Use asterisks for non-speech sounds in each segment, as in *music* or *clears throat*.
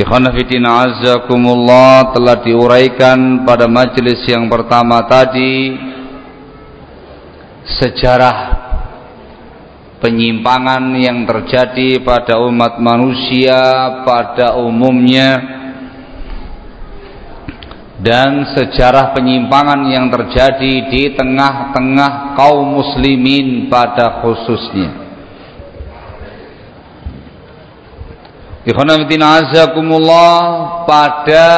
Ikhwanafidina azakumullah telah diuraikan pada majelis yang pertama tadi sejarah penyimpangan yang terjadi pada umat manusia pada umumnya dan sejarah penyimpangan yang terjadi di tengah-tengah kaum muslimin pada khususnya Ikhwanafiddina azakumullah pada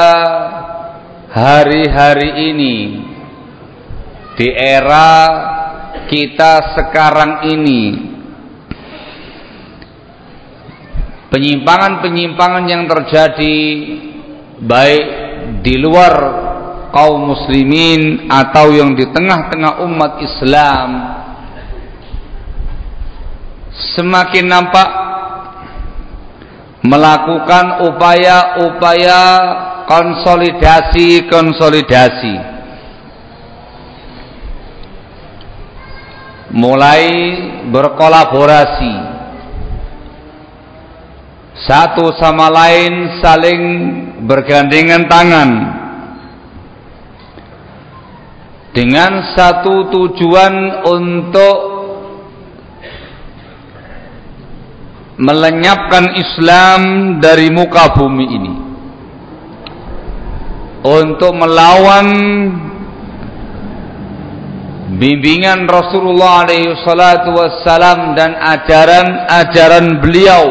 hari-hari ini di era kita sekarang ini penyimpangan-penyimpangan yang terjadi baik di luar kaum muslimin atau yang di tengah-tengah umat Islam semakin nampak melakukan upaya-upaya konsolidasi-konsolidasi mulai berkolaborasi. Satu sama lain saling bergandengan tangan. Dengan satu tujuan untuk melenyapkan Islam dari muka bumi ini. Untuk melawan bimbingan Rasulullah alaihi dan ajaran-ajaran beliau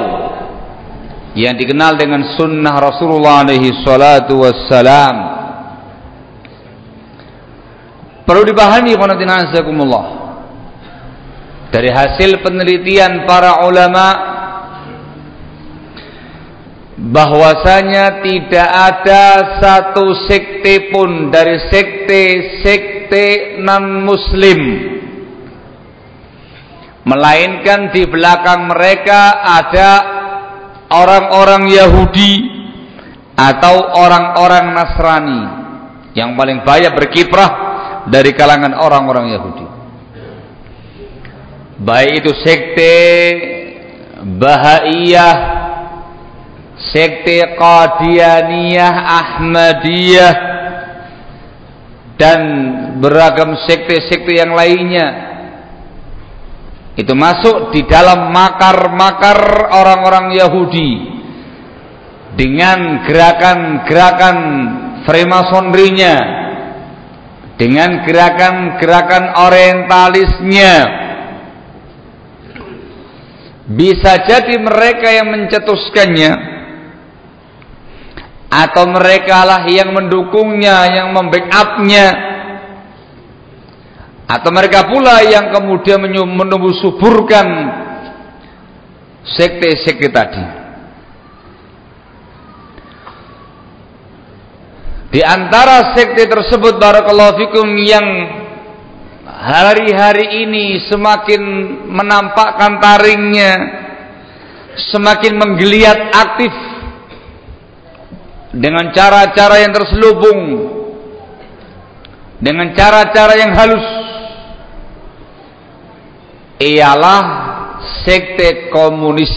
yang dikenal dengan sunnah Rasulullah alaihi salatu perlu dipahami qanatina dari hasil penelitian para ulama bahwasanya tidak ada satu sekte pun dari sekte-sekte non muslim melainkan di belakang mereka ada orang-orang Yahudi atau orang-orang Nasrani. Yang paling banyak berkiprah dari kalangan orang-orang Yahudi. Baik itu sekte Bahaiyah sekte Qadianiyah, Ahmadiyah dan beragam sekte-sekte yang lainnya itu masuk di dalam makar-makar orang-orang Yahudi dengan gerakan-gerakan Freemasonrinya dengan gerakan-gerakan orientalisnya. Bisa jadi mereka yang mencetuskannya atau mereka lah yang mendukungnya, yang membackupnya, atau mereka pula yang kemudian menumbuh suburkan sekte-sekte tadi. Di antara sekte tersebut barakallahu fikum yang hari-hari ini semakin menampakkan taringnya, semakin menggeliat aktif dengan cara-cara yang terselubung dengan cara-cara yang halus ialah sekte komunis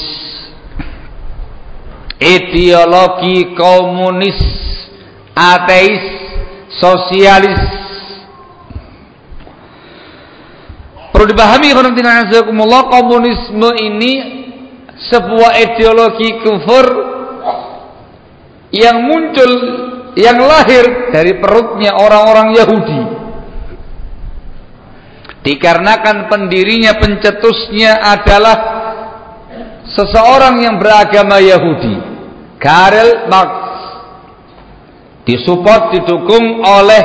ideologi komunis ateis sosialis. Perlu dipahami komunisme ini sebuah ideologi kufur yang muncul yang lahir dari perutnya orang-orang Yahudi. Dikarenakan pendirinya pencetusnya adalah seseorang yang beragama Yahudi Karel Marx. Disupport didukung oleh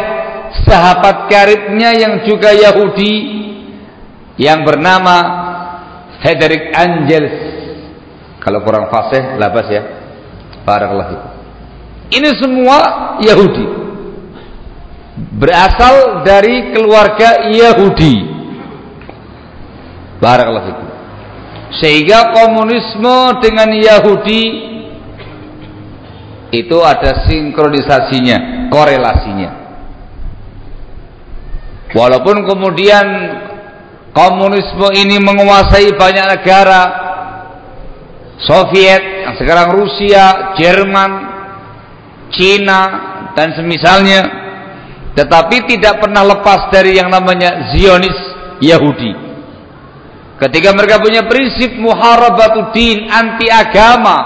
sahabat karibnya yang juga Yahudi yang bernama Frederick Angels kalau kurang fasih labas ya. Barakallahu Ini semua Yahudi. Berasal dari keluarga Yahudi. Barakallahu fikum. Sehingga komunisme dengan Yahudi itu ada sinkronisasinya, korelasinya. Walaupun kemudian komunisme ini menguasai banyak negara, Soviet, yang sekarang Rusia, Jerman, Cina, dan semisalnya, tetapi tidak pernah lepas dari yang namanya Zionis Yahudi. Ketika mereka punya prinsip muharabatuddin anti agama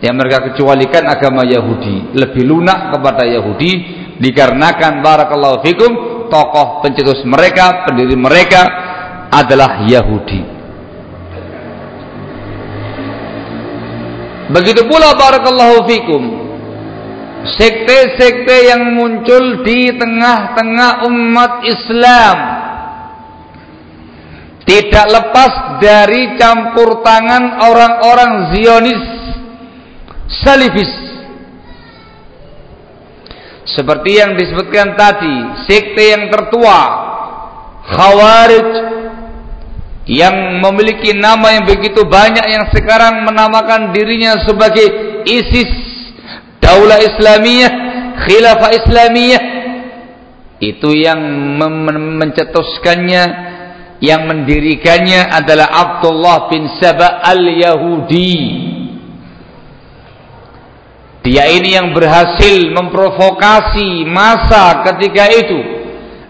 yang mereka kecualikan agama Yahudi, lebih lunak kepada Yahudi dikarenakan barakallahu fikum tokoh pencetus mereka, pendiri mereka adalah Yahudi. Begitu pula barakallahu fikum sekte-sekte yang muncul di tengah-tengah umat Islam. Tidak lepas dari campur tangan orang-orang Zionis Salifis. Seperti yang disebutkan tadi sekte yang tertua Khawarij yang memiliki nama yang begitu banyak yang sekarang menamakan dirinya sebagai ISIS Daulah Islamiyah Khilafah Islamiyah itu yang mencetuskannya yang mendirikannya adalah Abdullah bin Saba al-Yahudi. Dia ini yang berhasil memprovokasi masa ketika itu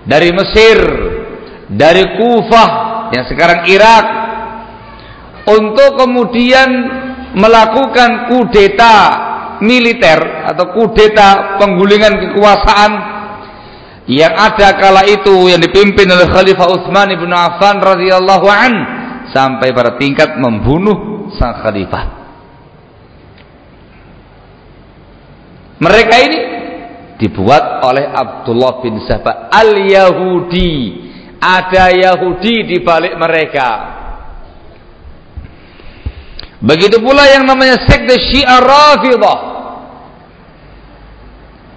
dari Mesir dari Kufah yang sekarang Irak untuk kemudian melakukan kudeta militer atau kudeta penggulingan kekuasaan yang ada kala itu yang dipimpin oleh Khalifah Utsman bin Affan radhiyallahu an sampai pada tingkat membunuh sang khalifah. Mereka ini dibuat oleh Abdullah bin Saba al-Yahudi. Ada Yahudi di balik mereka. Begitu pula yang namanya sekte Syiah Rafidah.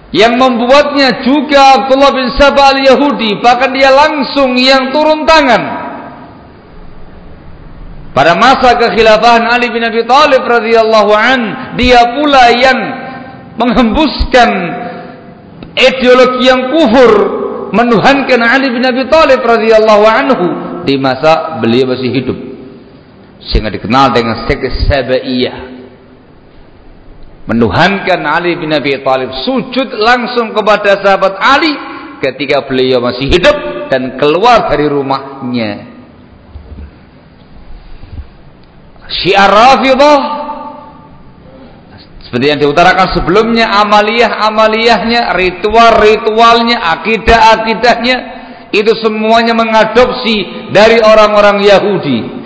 Yang membuatnya juga Abdullah bin Sabah al-Yahudi. Bahkan dia langsung yang turun tangan. Pada masa kekhilafahan Ali bin Abi Thalib radhiyallahu an dia pula yang menghembuskan ideologi yang kufur menuhankan Ali bin Abi Thalib radhiyallahu anhu di masa beliau masih hidup sehingga dikenal dengan sekte Sabaiyah. Menuhankan Ali bin Abi Thalib sujud langsung kepada sahabat Ali ketika beliau masih hidup dan keluar dari rumahnya. Syiar Rafidah seperti yang diutarakan sebelumnya amaliyah-amaliyahnya ritual-ritualnya akidah-akidahnya itu semuanya mengadopsi dari orang-orang Yahudi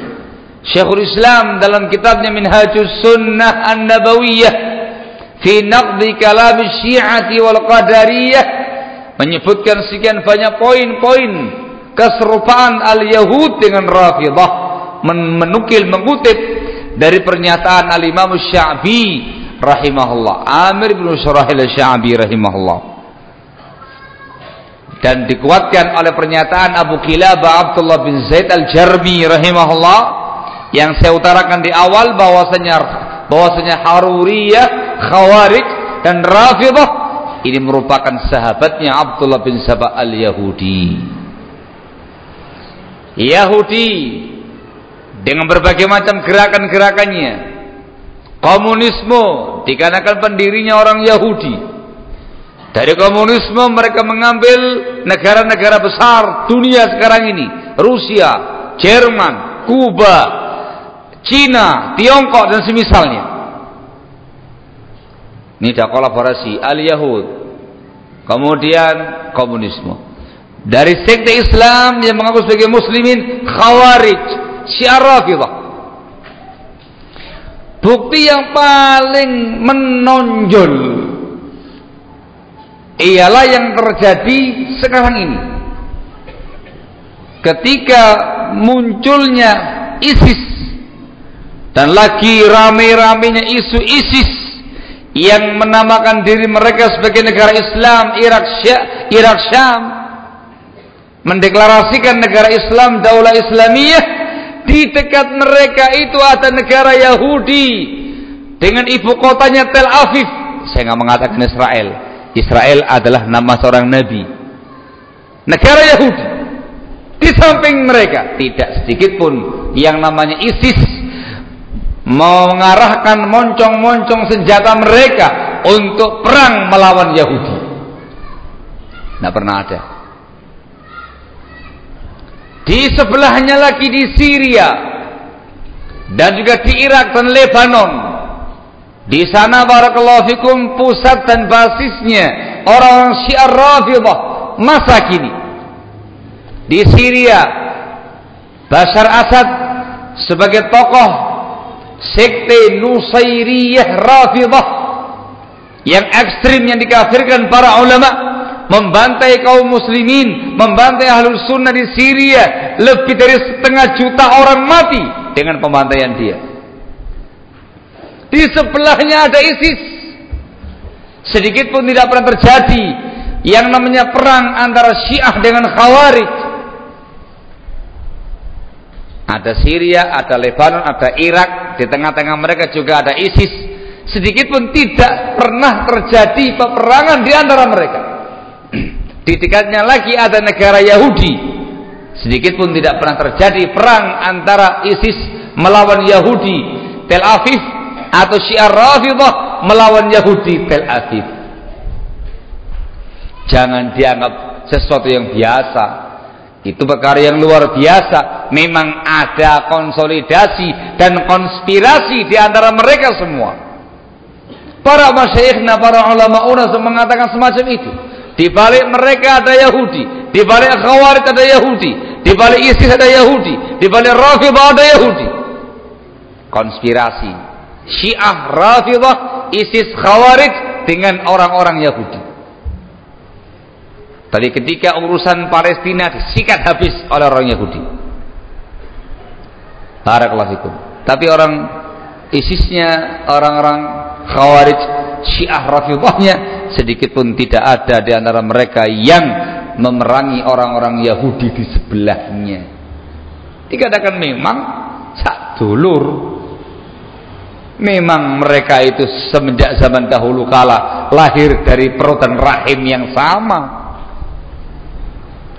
Syekhul Islam dalam kitabnya Minhajus Sunnah An-Nabawiyah fi naqdi kalam syi'ati wal qadariyah menyebutkan sekian banyak poin-poin keserupaan al-Yahud dengan Rafidah menukil mengutip dari pernyataan al-Imam Sya'bi rahimahullah Amir bin Surahil Sya'bi rahimahullah. Dan dikuatkan oleh pernyataan Abu Kilabah Abdullah bin Zaid al-Jarmi rahimahullah yang saya utarakan di awal bahwasanya bahwasanya Haruriyah Khawarij dan Rafidah ini merupakan sahabatnya Abdullah bin Sabah al-Yahudi. Yahudi dengan berbagai macam gerakan-gerakannya. Komunisme dikarenakan pendirinya orang Yahudi. Dari komunisme mereka mengambil negara-negara besar dunia sekarang ini. Rusia, Jerman, Kuba, Cina, Tiongkok dan semisalnya. Ini dah kolaborasi al-Yahud. Kemudian komunisme. Dari sekte Islam yang mengaku sebagai muslimin Khawarij, Syiar Rafidah. Bukti yang paling menonjol ialah yang terjadi sekarang ini. Ketika munculnya ISIS dan lagi rame-ramenya isu ISIS yang menamakan diri mereka sebagai negara Islam Irak Irak Syam. Mendeklarasikan negara Islam daulah Islamiyah. Di dekat mereka itu ada negara Yahudi. Dengan ibu kotanya Tel Aviv. Saya nggak mengatakan Israel. Israel adalah nama seorang nabi. Negara Yahudi. Di samping mereka. Tidak sedikit pun yang namanya ISIS mengarahkan moncong-moncong senjata mereka untuk perang melawan Yahudi. Tidak pernah ada. Di sebelahnya lagi di Syria dan juga di Irak dan Lebanon. Di sana barakallahu fikum pusat dan basisnya orang-orang Syiah Rafidhah masa kini. Di Syria Bashar Assad sebagai tokoh sekte Nusairiyah Rafidah yang ekstrim yang dikafirkan para ulama membantai kaum muslimin, membantai ahlul sunnah di Syria, lebih dari setengah juta orang mati dengan pembantaian dia. Di sebelahnya ada ISIS. Sedikit pun tidak pernah terjadi yang namanya perang antara Syiah dengan Khawarij. Ada Syria, ada Lebanon, ada Irak, di tengah-tengah mereka juga ada ISIS. Sedikit pun tidak pernah terjadi peperangan di antara mereka. *clears throat* Di dekatnya lagi ada negara Yahudi. Sedikit pun tidak pernah terjadi perang antara ISIS melawan Yahudi Tel Aviv atau Syiar Rafidah melawan Yahudi Tel Aviv. Jangan dianggap sesuatu yang biasa. Itu perkara yang luar biasa. Memang ada konsolidasi dan konspirasi di antara mereka semua. Para masyayikhna, para ulama unas mengatakan semacam itu. Di balik mereka ada Yahudi, di balik Khawarij ada Yahudi, di balik ISIS ada Yahudi, di balik Rafidah ada Yahudi. Konspirasi Syiah, Rafidah, ISIS, Khawarij dengan orang-orang Yahudi. Tapi ketika urusan Palestina disikat habis oleh orang Yahudi. Barakallahu. Tapi orang ISISnya, orang-orang Khawarij, Syiah, Rafidahnya sedikit pun tidak ada di antara mereka yang memerangi orang-orang Yahudi di sebelahnya. Dikatakan memang sak dulur. Memang mereka itu semenjak zaman dahulu kala lahir dari perut dan rahim yang sama.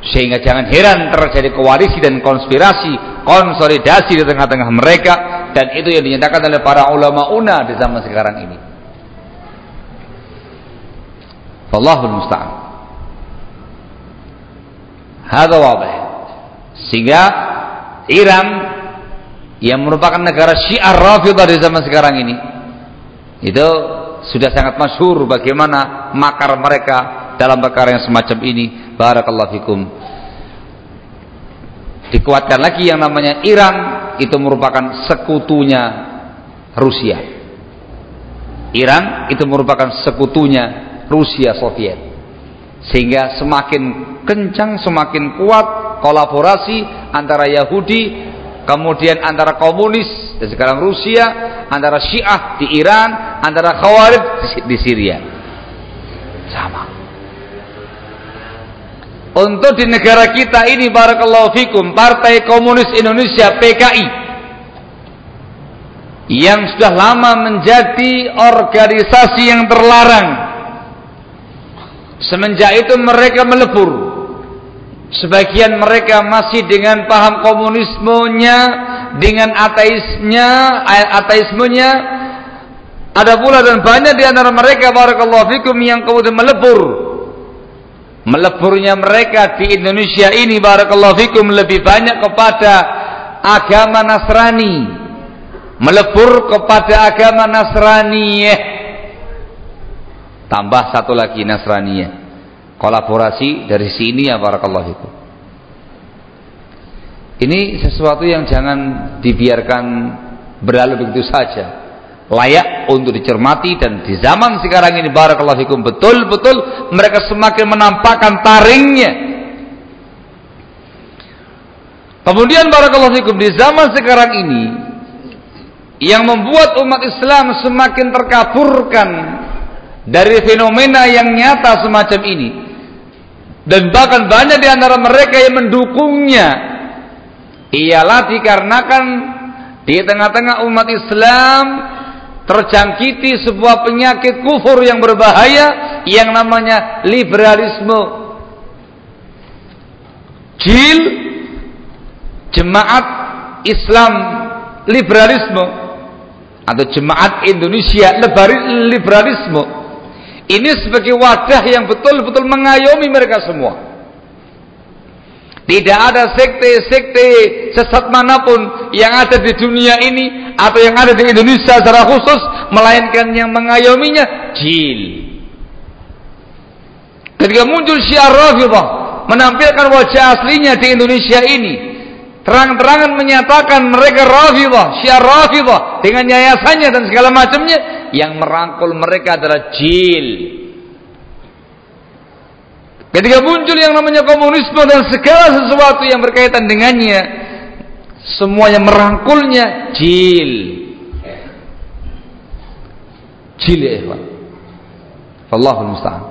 Sehingga jangan heran terjadi koalisi dan konspirasi, konsolidasi di tengah-tengah mereka dan itu yang dinyatakan oleh para ulama una di zaman sekarang ini. Wallahul musta'an. Hada wadih. Sehingga Iran yang merupakan negara Syiah Rafidah di zaman sekarang ini itu sudah sangat masyhur bagaimana makar mereka dalam perkara yang semacam ini. Barakallahu fikum. Dikuatkan lagi yang namanya Iran itu merupakan sekutunya Rusia. Iran itu merupakan sekutunya Rusia Soviet sehingga semakin kencang semakin kuat kolaborasi antara Yahudi kemudian antara komunis dan sekarang Rusia antara Syiah di Iran antara Khawarij di Syria sama untuk di negara kita ini barakallahu fikum Partai Komunis Indonesia PKI yang sudah lama menjadi organisasi yang terlarang Semenjak itu mereka melebur. Sebagian mereka masih dengan paham komunismenya, dengan ateisnya, ateismenya. Ada pula dan banyak di antara mereka barakallahu fikum yang kemudian melebur. Meleburnya mereka di Indonesia ini barakallahu fikum lebih banyak kepada agama Nasrani. Melebur kepada agama Nasrani. Tambah satu lagi Nasraniyah kolaborasi dari sini ya barakallahu itu. Ini sesuatu yang jangan dibiarkan berlalu begitu saja. Layak untuk dicermati dan di zaman sekarang ini barakallahu fikum betul-betul mereka semakin menampakkan taringnya. Kemudian barakallahu fikum di zaman sekarang ini yang membuat umat Islam semakin terkaburkan dari fenomena yang nyata semacam ini dan bahkan banyak di antara mereka yang mendukungnya ialah dikarenakan di tengah-tengah umat Islam terjangkiti sebuah penyakit kufur yang berbahaya yang namanya liberalisme. Jil jemaat Islam liberalisme atau jemaat Indonesia liberalisme ini sebagai wadah yang betul-betul mengayomi mereka semua. Tidak ada sekte-sekte sesat mana pun yang ada di dunia ini atau yang ada di Indonesia secara khusus melainkan yang mengayominya jil. Ketika muncul syiar Rafidah menampilkan wajah aslinya di Indonesia ini, terang-terangan menyatakan mereka Rafidah, syiar Rafidah dengan yayasannya dan segala macamnya yang merangkul mereka adalah jil. Ketika muncul yang namanya komunisme dan segala sesuatu yang berkaitan dengannya, semuanya merangkulnya jil. Jil ya ikhwan. Allahul musta'an.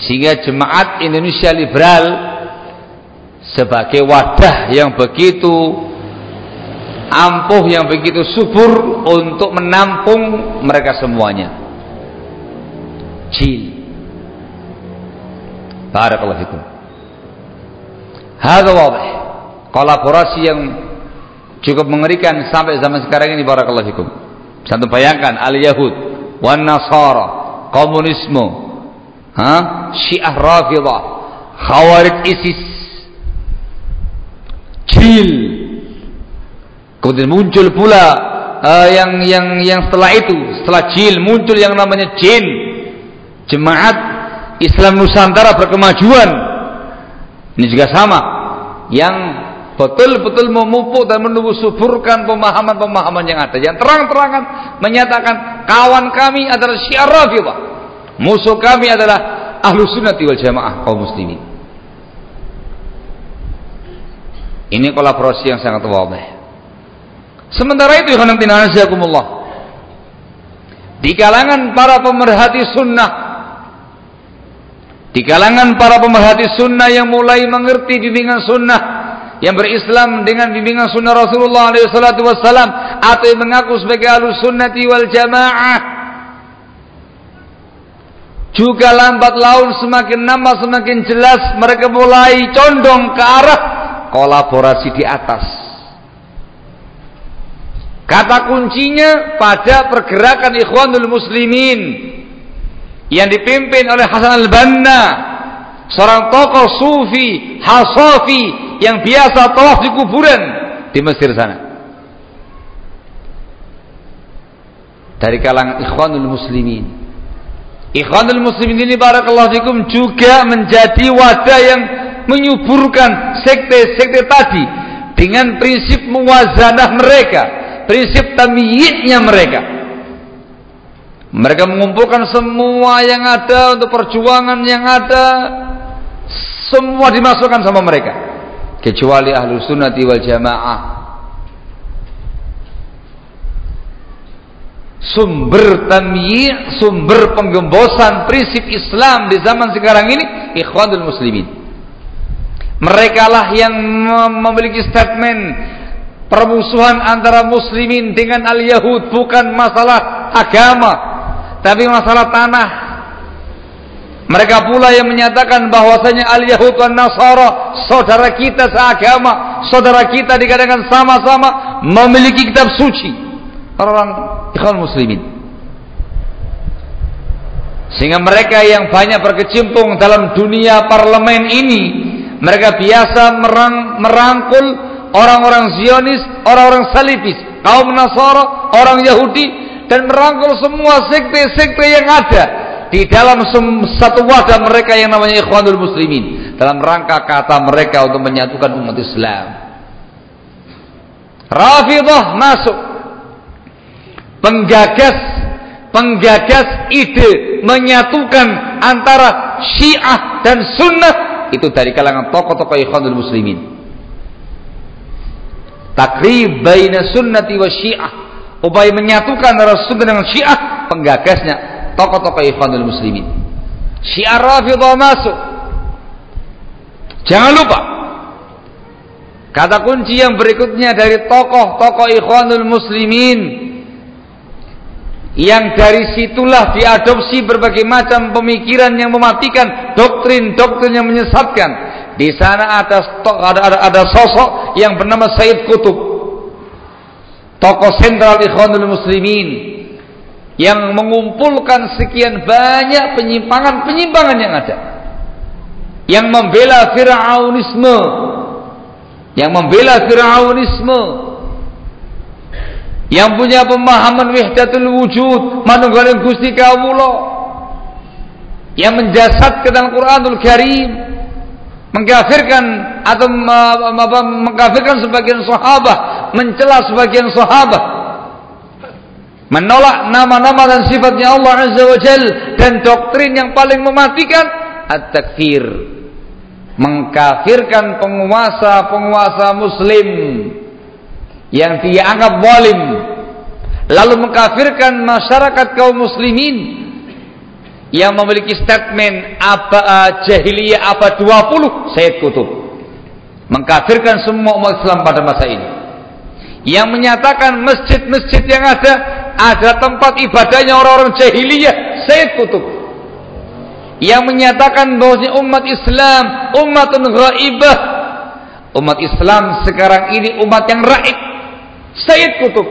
Sehingga jemaat Indonesia liberal sebagai wadah yang begitu ampuh yang begitu subur untuk menampung mereka semuanya. Jil. Barakallahu fikum. Hada wadih. Kolaborasi yang cukup mengerikan sampai zaman sekarang ini barakallahu fikum. Satu bayangkan al-Yahud wan Nasara, komunisme, ha? Syiah Rafidah, Khawarij ISIS, Jil. Kemudian muncul pula uh, yang yang yang setelah itu, setelah Jil muncul yang namanya Jin. Jemaat Islam Nusantara berkemajuan. Ini juga sama. Yang betul-betul memupuk dan menumbuh suburkan pemahaman-pemahaman yang ada. Yang terang-terangan menyatakan kawan kami adalah syiar rafidah. Musuh kami adalah ahlu sunnati wal jamaah kaum muslimin. Ini kolaborasi yang sangat wabah sementara itu di kalangan para pemerhati sunnah di kalangan para pemerhati sunnah yang mulai mengerti bimbingan sunnah yang berislam dengan bimbingan sunnah Rasulullah SAW atau yang mengaku sebagai alus sunnati wal jamaah juga lambat laun semakin lama semakin jelas mereka mulai condong ke arah kolaborasi di atas. Kata kuncinya pada pergerakan ikhwanul muslimin yang dipimpin oleh Hasan al-Banna. Seorang tokoh sufi hasafi yang biasa tawaf di kuburan di Mesir sana. Dari kalangan ikhwanul muslimin. Ikhwanul muslimin ini barakallahu fikum juga menjadi wadah yang menyuburkan sekte-sekte tadi dengan prinsip muwazanah mereka prinsip tamyi'nya mereka mereka mengumpulkan semua yang ada untuk perjuangan yang ada. Semua dimasukkan sama mereka. Kecuali ahlu sunnati wal jamaah. Sumber tamyi' sumber penggembosan prinsip Islam di zaman sekarang ini ikhwanul muslimin. Mereka lah yang memiliki statement permusuhan antara muslimin dengan al-Yahud bukan masalah agama tapi masalah tanah mereka pula yang menyatakan bahwasanya al-Yahud dan Nasara saudara kita seagama, saudara kita dikatakan sama-sama memiliki kitab suci. Orang ikhwan muslimin. Sehingga mereka yang banyak berkecimpung dalam dunia parlemen ini, mereka biasa merang, merangkul orang-orang Zionis, orang-orang Salibis, kaum Nasara, orang Yahudi dan merangkul semua sekte-sekte yang ada di dalam satu wadah mereka yang namanya Ikhwanul Muslimin dalam rangka kata mereka untuk menyatukan umat Islam. Rafidah masuk penggagas penggagas ide menyatukan antara Syiah dan Sunnah itu dari kalangan tokoh-tokoh Ikhwanul Muslimin. Takrib baina sunnati wa syiah upaya menyatukan antara sunnah dengan syiah penggagasnya tokoh-tokoh Ikhwanul Muslimin. Syiar Rafidah masuk. Jangan lupa kata kunci yang berikutnya dari tokoh-tokoh Ikhwanul Muslimin yang dari situlah diadopsi berbagai macam pemikiran yang mematikan, doktrin-doktrin yang menyesatkan. Di sana ada, ada, ada, ada sosok yang bernama Said Kutub, tokoh sentral Ikhwanul Muslimin yang mengumpulkan sekian banyak penyimpangan-penyimpangan yang ada. Yang membela Fir'aunisme, yang membela Fir'aunisme, yang punya pemahaman wahdatul wujud manunggaling Gusti kawula. Yang menjasadkan dalam Quranul Karim mengkafirkan atau mengkafirkan sebagian sahabat mencela sebagian sahabat menolak nama-nama dan sifatnya Allah Azza wa Jal dan doktrin yang paling mematikan at-takfir. Mengkafirkan penguasa-penguasa muslim yang dia anggap zalim. Lalu mengkafirkan masyarakat kaum muslimin yang memiliki statement apa uh, jahiliyah apa 20 Said Kutub mengkafirkan semua umat Islam pada masa ini. Yang menyatakan masjid-masjid yang ada ada tempat ibadahnya orang-orang jahiliyah Said Kutub yang menyatakan bahwa umat Islam umatun ghaibah. Umat Islam sekarang ini umat yang raib Sayyid Kutub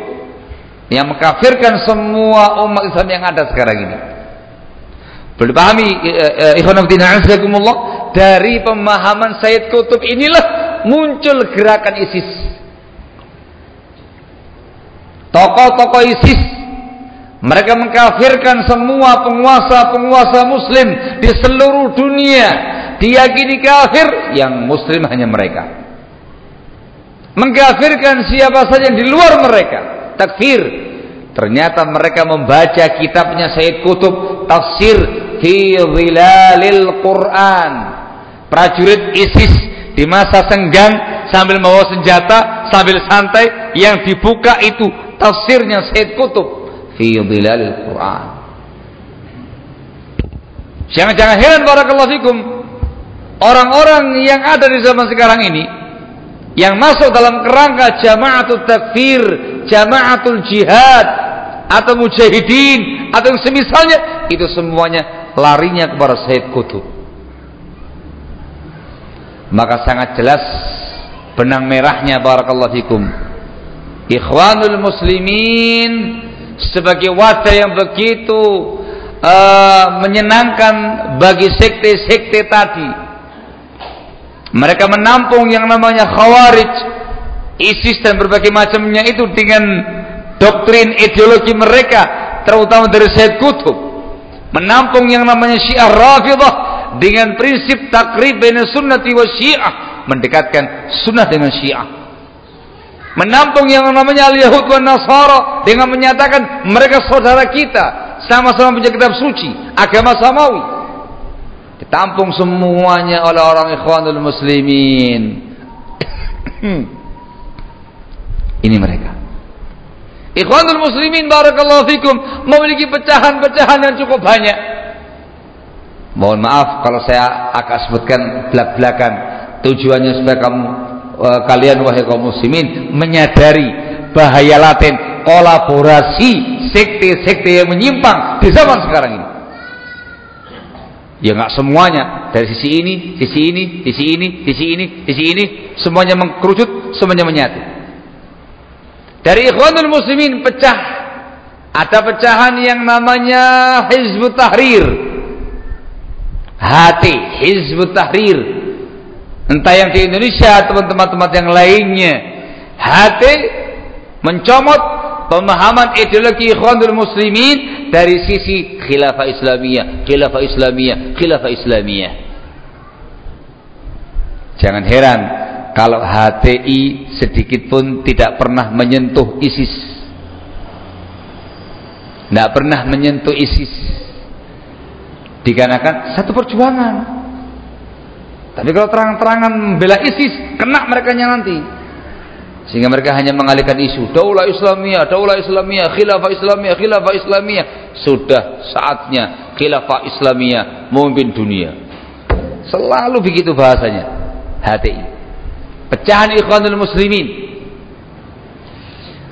yang mengkafirkan semua umat Islam yang ada sekarang ini. Boleh pahami eh, eh, ikhwan dari pemahaman Sayyid Kutub inilah muncul gerakan ISIS. Tokoh-tokoh ISIS mereka mengkafirkan semua penguasa-penguasa muslim di seluruh dunia. Diyakini kafir yang muslim hanya mereka mengkafirkan siapa saja yang di luar mereka takfir ternyata mereka membaca kitabnya Said Kutub tafsir fi zilalil Quran. Prajurit ISIS di masa senggang sambil membawa senjata sambil santai yang dibuka itu tafsirnya Said Kutub fi zilalil Quran. Jangan-jangan heran barakallahu fikum orang-orang yang ada di zaman sekarang ini yang masuk dalam kerangka jamaatul takfir, jamaatul jihad atau mujahidin atau yang semisalnya itu semuanya larinya kepada Said Qutb. Maka sangat jelas benang merahnya barakallahu fikum. Ikhwanul muslimin sebagai wadah yang begitu uh, menyenangkan bagi sekte-sekte tadi mereka menampung yang namanya khawarij, ISIS dan berbagai macamnya itu dengan doktrin ideologi mereka, terutama dari Said Kutub. Menampung yang namanya Syiah Rafidah dengan prinsip takrib baina sunnati wa Syiah, mendekatkan sunnah dengan Syiah. Menampung yang namanya Al-Yahud wa Nasara dengan menyatakan mereka saudara kita, sama-sama punya kitab suci, agama samawi. Ditampung semuanya oleh orang ikhwanul muslimin. *coughs* Ini mereka. Ikhwanul muslimin barakallahu fikum memiliki pecahan-pecahan yang cukup banyak. Mohon maaf kalau saya akan sebutkan belak-belakan tujuannya supaya kamu uh, kalian wahai kaum muslimin menyadari bahaya laten kolaborasi sekte-sekte yang menyimpang di zaman sekarang ini. Ya nggak semuanya dari sisi ini, sisi ini, sisi ini, sisi ini, sisi ini, semuanya mengkerucut, semuanya menyatu. Dari Ikhwanul Muslimin pecah. Ada pecahan yang namanya Hizbut Tahrir. Hati Hizbut Tahrir. Entah yang di Indonesia atau tempat-tempat yang lainnya. Hati mencomot pemahaman ideologi Ikhwanul Muslimin dari sisi khilafah Islamiyah, khilafah Islamiyah, khilafah Islamiyah. Jangan heran kalau HTI sedikit pun tidak pernah menyentuh ISIS. Tidak pernah menyentuh ISIS. Dikarenakan satu perjuangan. Tapi kalau terang-terangan membela ISIS, kena mereka nanti. Sehingga mereka hanya mengalihkan isu daulah Islamiyah, daulah Islamiyah, khilafah Islamiyah, khilafah Islamiyah. sudah saatnya khilafah Islamiyah memimpin dunia. Selalu begitu bahasanya. HTI. Pecahan Ikhwanul Muslimin.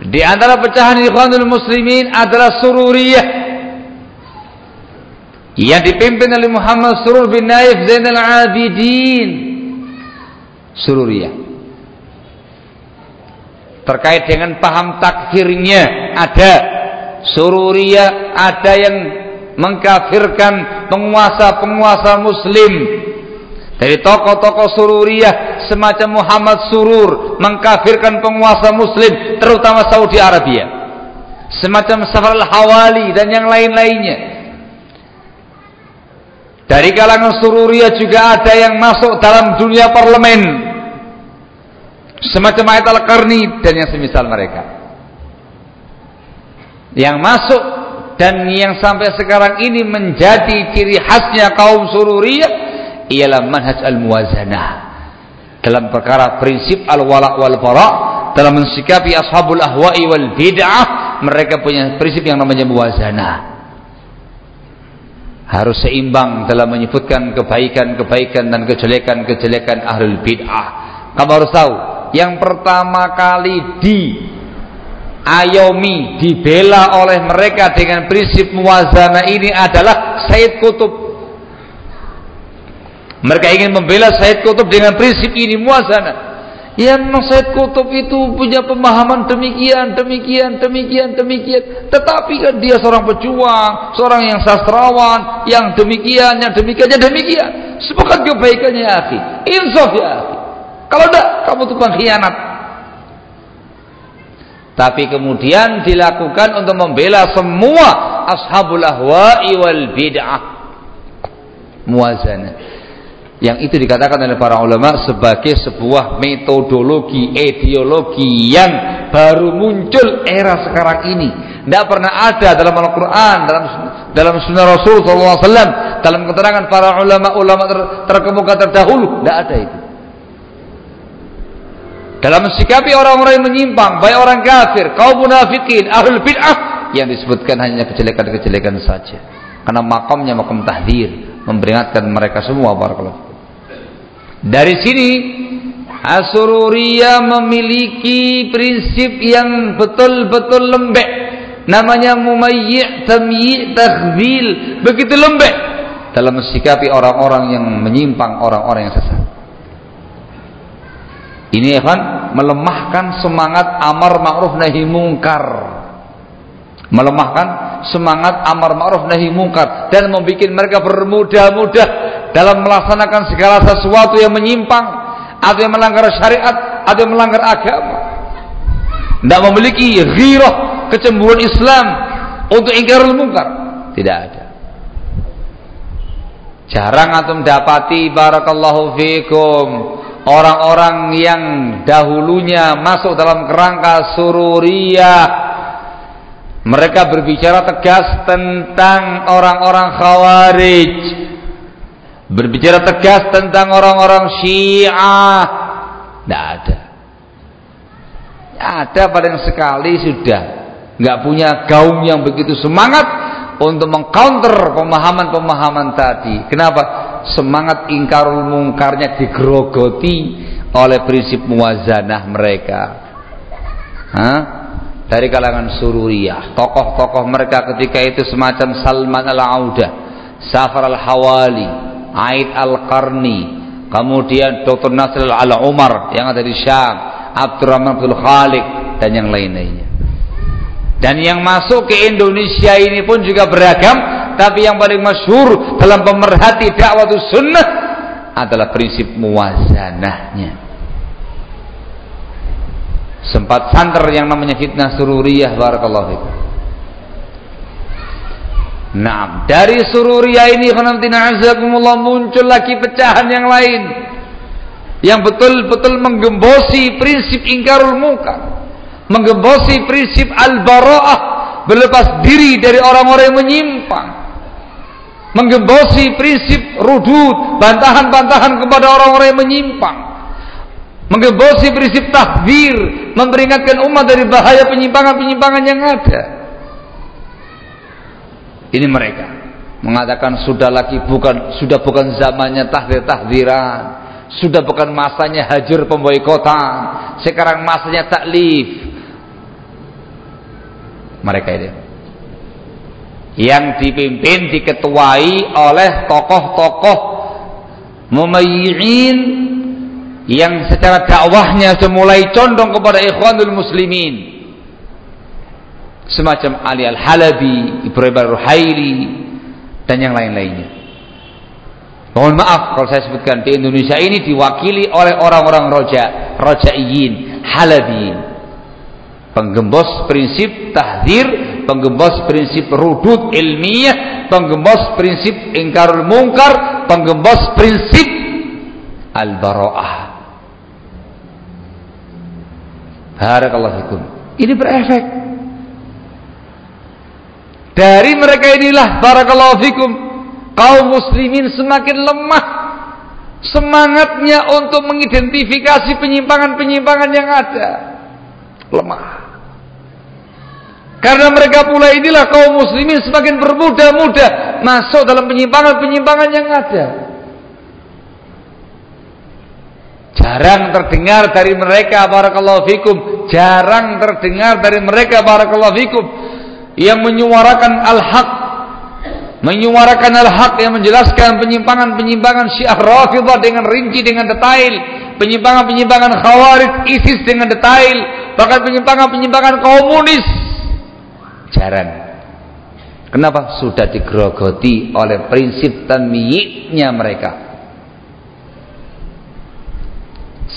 Di antara pecahan Ikhwanul Muslimin adalah Sururiyah yang dipimpin oleh Muhammad Surur bin Naif Zainal Abidin. Sururiyah terkait dengan paham takfirnya ada sururiyah ada yang mengkafirkan penguasa-penguasa muslim dari tokoh-tokoh sururiyah semacam Muhammad Surur mengkafirkan penguasa muslim terutama Saudi Arabia. Semacam Safar al-Hawali dan yang lain-lainnya. Dari kalangan sururiyah juga ada yang masuk dalam dunia parlemen. Semacam ayat al-qarni dan yang semisal mereka. Yang masuk dan yang sampai sekarang ini menjadi ciri khasnya kaum sururiyah ialah manhaj al-muwazanah. Dalam perkara prinsip al-wala' wal bara dalam mensikapi ashabul ahwa'i wal bid'ah mereka punya prinsip yang namanya muwazanah. Harus seimbang dalam menyebutkan kebaikan-kebaikan dan kejelekan-kejelekan ahlul bid'ah. Kamu harus tahu yang pertama kali di ayomi dibela oleh mereka dengan prinsip muwazana ini adalah Said Kutub mereka ingin membela Said Kutub dengan prinsip ini muwazana yang Said Kutub itu punya pemahaman demikian, demikian, demikian, demikian. Tetapi kan dia seorang pejuang, seorang yang sastrawan, yang demikian, yang demikian, yang demikian. Sepakat kebaikannya ya akhi. Insaf ya akhi. Kalau tidak, kamu tuh pengkhianat. Tapi kemudian dilakukan untuk membela semua ashabul ahwa'i wal bid'ah. Muazana. Yang itu dikatakan oleh para ulama sebagai sebuah metodologi, ideologi yang baru muncul era sekarang ini. Tidak pernah ada dalam Al-Quran, dalam dalam sunnah Rasul SAW, dalam keterangan para ulama-ulama ter, terkemuka terdahulu. Tidak ada itu dalam mensikapi orang-orang yang menyimpang, baik orang kafir, kaum munafikin, ahlul bid'ah yang disebutkan hanya kejelekan-kejelekan saja. Karena makamnya makam tahdir, memperingatkan mereka semua barakallahu. Dari sini Asururiyah memiliki prinsip yang betul-betul lembek. Namanya mumayyi' tamyi' takhzil. Begitu lembek dalam mensikapi orang-orang yang menyimpang, orang-orang yang sesat. Ini kan melemahkan semangat amar ma'ruf nahi mungkar. Melemahkan semangat amar ma'ruf nahi mungkar dan membuat mereka bermudah-mudah dalam melaksanakan segala sesuatu yang menyimpang atau yang melanggar syariat atau yang melanggar agama. Tidak memiliki ghirah kecemburuan Islam untuk ingkarul mungkar. Tidak ada. Jarang antum dapati barakallahu fikum orang-orang yang dahulunya masuk dalam kerangka sururiyah mereka berbicara tegas tentang orang-orang khawarij berbicara tegas tentang orang-orang syiah. Tidak ada. Ada paling sekali sudah. Nggak punya gaung yang begitu semangat untuk mengcounter pemahaman-pemahaman tadi. Kenapa? Semangat ingkarul mungkarnya digerogoti oleh prinsip muwazanah mereka. Hah? Dari kalangan sururiyah, tokoh-tokoh mereka ketika itu semacam Salman al-Audah, Safar al-Hawali, Aid al-Qarni, kemudian Dr. Nasr al-Umar yang ada di Syam, Abdurrahman Abdul Khalik dan yang lain-lainnya. Dan yang masuk ke Indonesia ini pun juga beragam tapi yang paling masyhur dalam pemerhati dakwah sunnah adalah prinsip muwazanahnya. Sempat santer yang namanya fitnah sururiyah barakallahu fikum. Nah, dari sururiyah ini khonamtina azakumullah muncul lagi pecahan yang lain yang betul-betul menggembosi prinsip ingkarul munkar, menggembosi prinsip al-bara'ah, berlepas diri dari orang-orang yang menyimpang menggembosi prinsip rudud, bantahan-bantahan kepada orang-orang yang menyimpang. Menggembosi prinsip tahdir, memperingatkan umat dari bahaya penyimpangan-penyimpangan yang ada. Ini mereka. Mengatakan sudah lagi bukan sudah bukan zamannya tahdir tahdiran, sudah bukan masanya hajar pemboikotan, sekarang masanya taklif. Mereka ini. Yang dipimpin diketuai oleh tokoh-tokoh mumayyi'in yang secara dakwahnya semulai condong kepada ikhwanul muslimin semacam Ali Al-Halabi, Ibrahim Al-Ruhaili dan yang lain-lainnya. Mohon maaf kalau saya sebutkan di Indonesia ini diwakili oleh orang-orang roja, rojaiyin, halabiyin. Penggembos prinsip tahdir, penggembos prinsip rudud ilmiah, penggembos prinsip ingkarul mungkar, penggembos prinsip al-bara'ah. Barakallahu fikum. Ini berefek. Dari mereka inilah barakallahu fikum kaum muslimin semakin lemah semangatnya untuk mengidentifikasi penyimpangan-penyimpangan yang ada. Lemah. Karena mereka pula inilah kaum muslimin semakin bermudah-mudah masuk dalam penyimpangan-penyimpangan yang ada. Jarang terdengar dari mereka barakallahu fikum, jarang terdengar dari mereka barakallahu fikum yang menyuarakan al-haq menyuarakan al-haq yang menjelaskan penyimpangan-penyimpangan Syiah Rafidah dengan rinci dengan detail, penyimpangan-penyimpangan Khawarij ISIS dengan detail, bahkan penyimpangan-penyimpangan komunis. Jarang. Kenapa? Sudah digerogoti oleh prinsip tanmiyiknya mereka.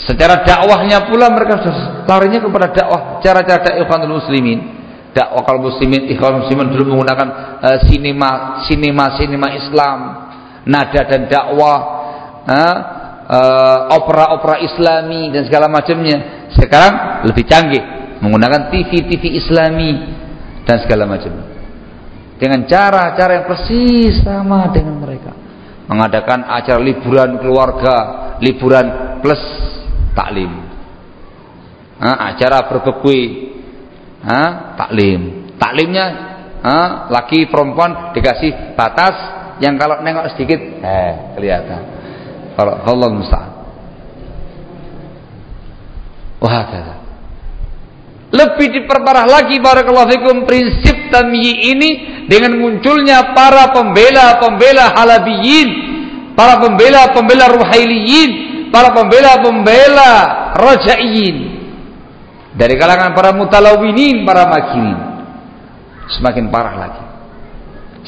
Secara dakwahnya pula mereka sudah larinya kepada dakwah cara-cara ikhwanul muslimin dakwah kaum muslimin ikhwan muslimin dulu menggunakan uh, sinema sinema sinema Islam. Nada dan dakwah uh, uh, opera-opera Islami dan segala macamnya. Sekarang lebih canggih menggunakan TV-TV Islami dan segala macamnya. Dengan cara-cara yang persis sama dengan mereka. Mengadakan acara liburan keluarga liburan plus taklim. Nah, acara berbekui ha, taklim. Taklimnya ha, laki perempuan dikasih batas yang kalau nengok sedikit eh kelihatan. Kalau Allah musta'an. Wah. Lebih diperparah lagi barakallahu fikum prinsip tamyi ini dengan munculnya para pembela-pembela halabiyin, para pembela-pembela ruhailiyin, para pembela-pembela rajaiyin dari kalangan para mutalawinin, para makirin. Semakin parah lagi.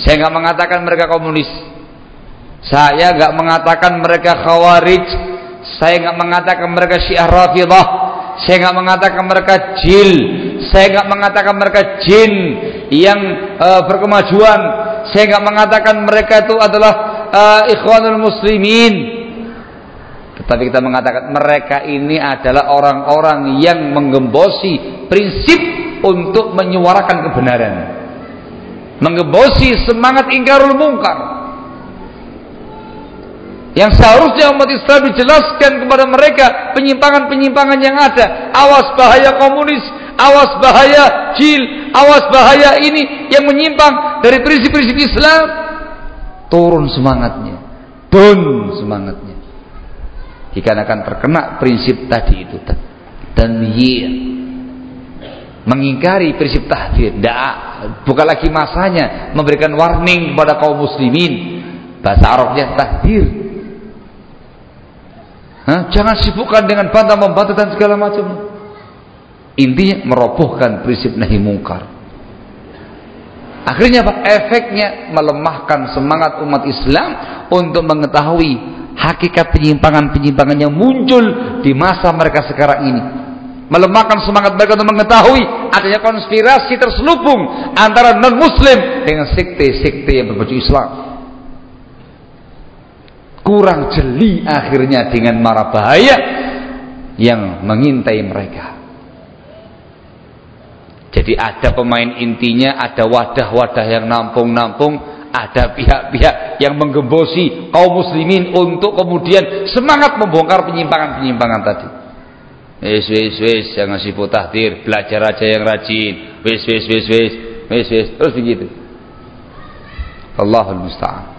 Saya nggak mengatakan mereka komunis. Saya nggak mengatakan mereka khawarij. Saya nggak mengatakan mereka syiah rafidah. Saya nggak mengatakan mereka jil. Saya nggak mengatakan mereka jin yang uh, berkemajuan. Saya nggak mengatakan mereka itu adalah uh, ikhwanul muslimin tapi kita mengatakan mereka ini adalah orang-orang yang menggembosi prinsip untuk menyuarakan kebenaran. Menggembosi semangat ingkarul mungkar. Yang seharusnya umat Islam dijelaskan kepada mereka penyimpangan-penyimpangan yang ada. Awas bahaya komunis, awas bahaya jil, awas bahaya ini yang menyimpang dari prinsip-prinsip Islam. Turun semangatnya, down semangatnya dikarenakan terkena prinsip tadi itu dan yir mengingkari prinsip tahdir. Bukan lagi masanya memberikan warning kepada kaum muslimin. Bahasa Arabnya tahdir. Hah? jangan sibukkan dengan bantah membantah dan segala macam. Intinya merobohkan prinsip nahi mungkar. Akhirnya apa? Efeknya melemahkan semangat umat Islam untuk mengetahui hakikat penyimpangan-penyimpangan yang muncul di masa mereka sekarang ini. Melemahkan semangat mereka untuk mengetahui adanya konspirasi terselubung antara non muslim dengan sekte-sekte yang berbaju Islam. Kurang jeli akhirnya dengan marah bahaya yang mengintai mereka. Jadi ada pemain intinya ada wadah-wadah yang nampung-nampung ada pihak-pihak yang menggembosi kaum muslimin untuk kemudian semangat membongkar penyimpangan-penyimpangan tadi. Wis wis wis jangan sibuk tahdir, belajar aja yang rajin. Wis wis wis wis wis wis terus begitu. Allahul musta'an.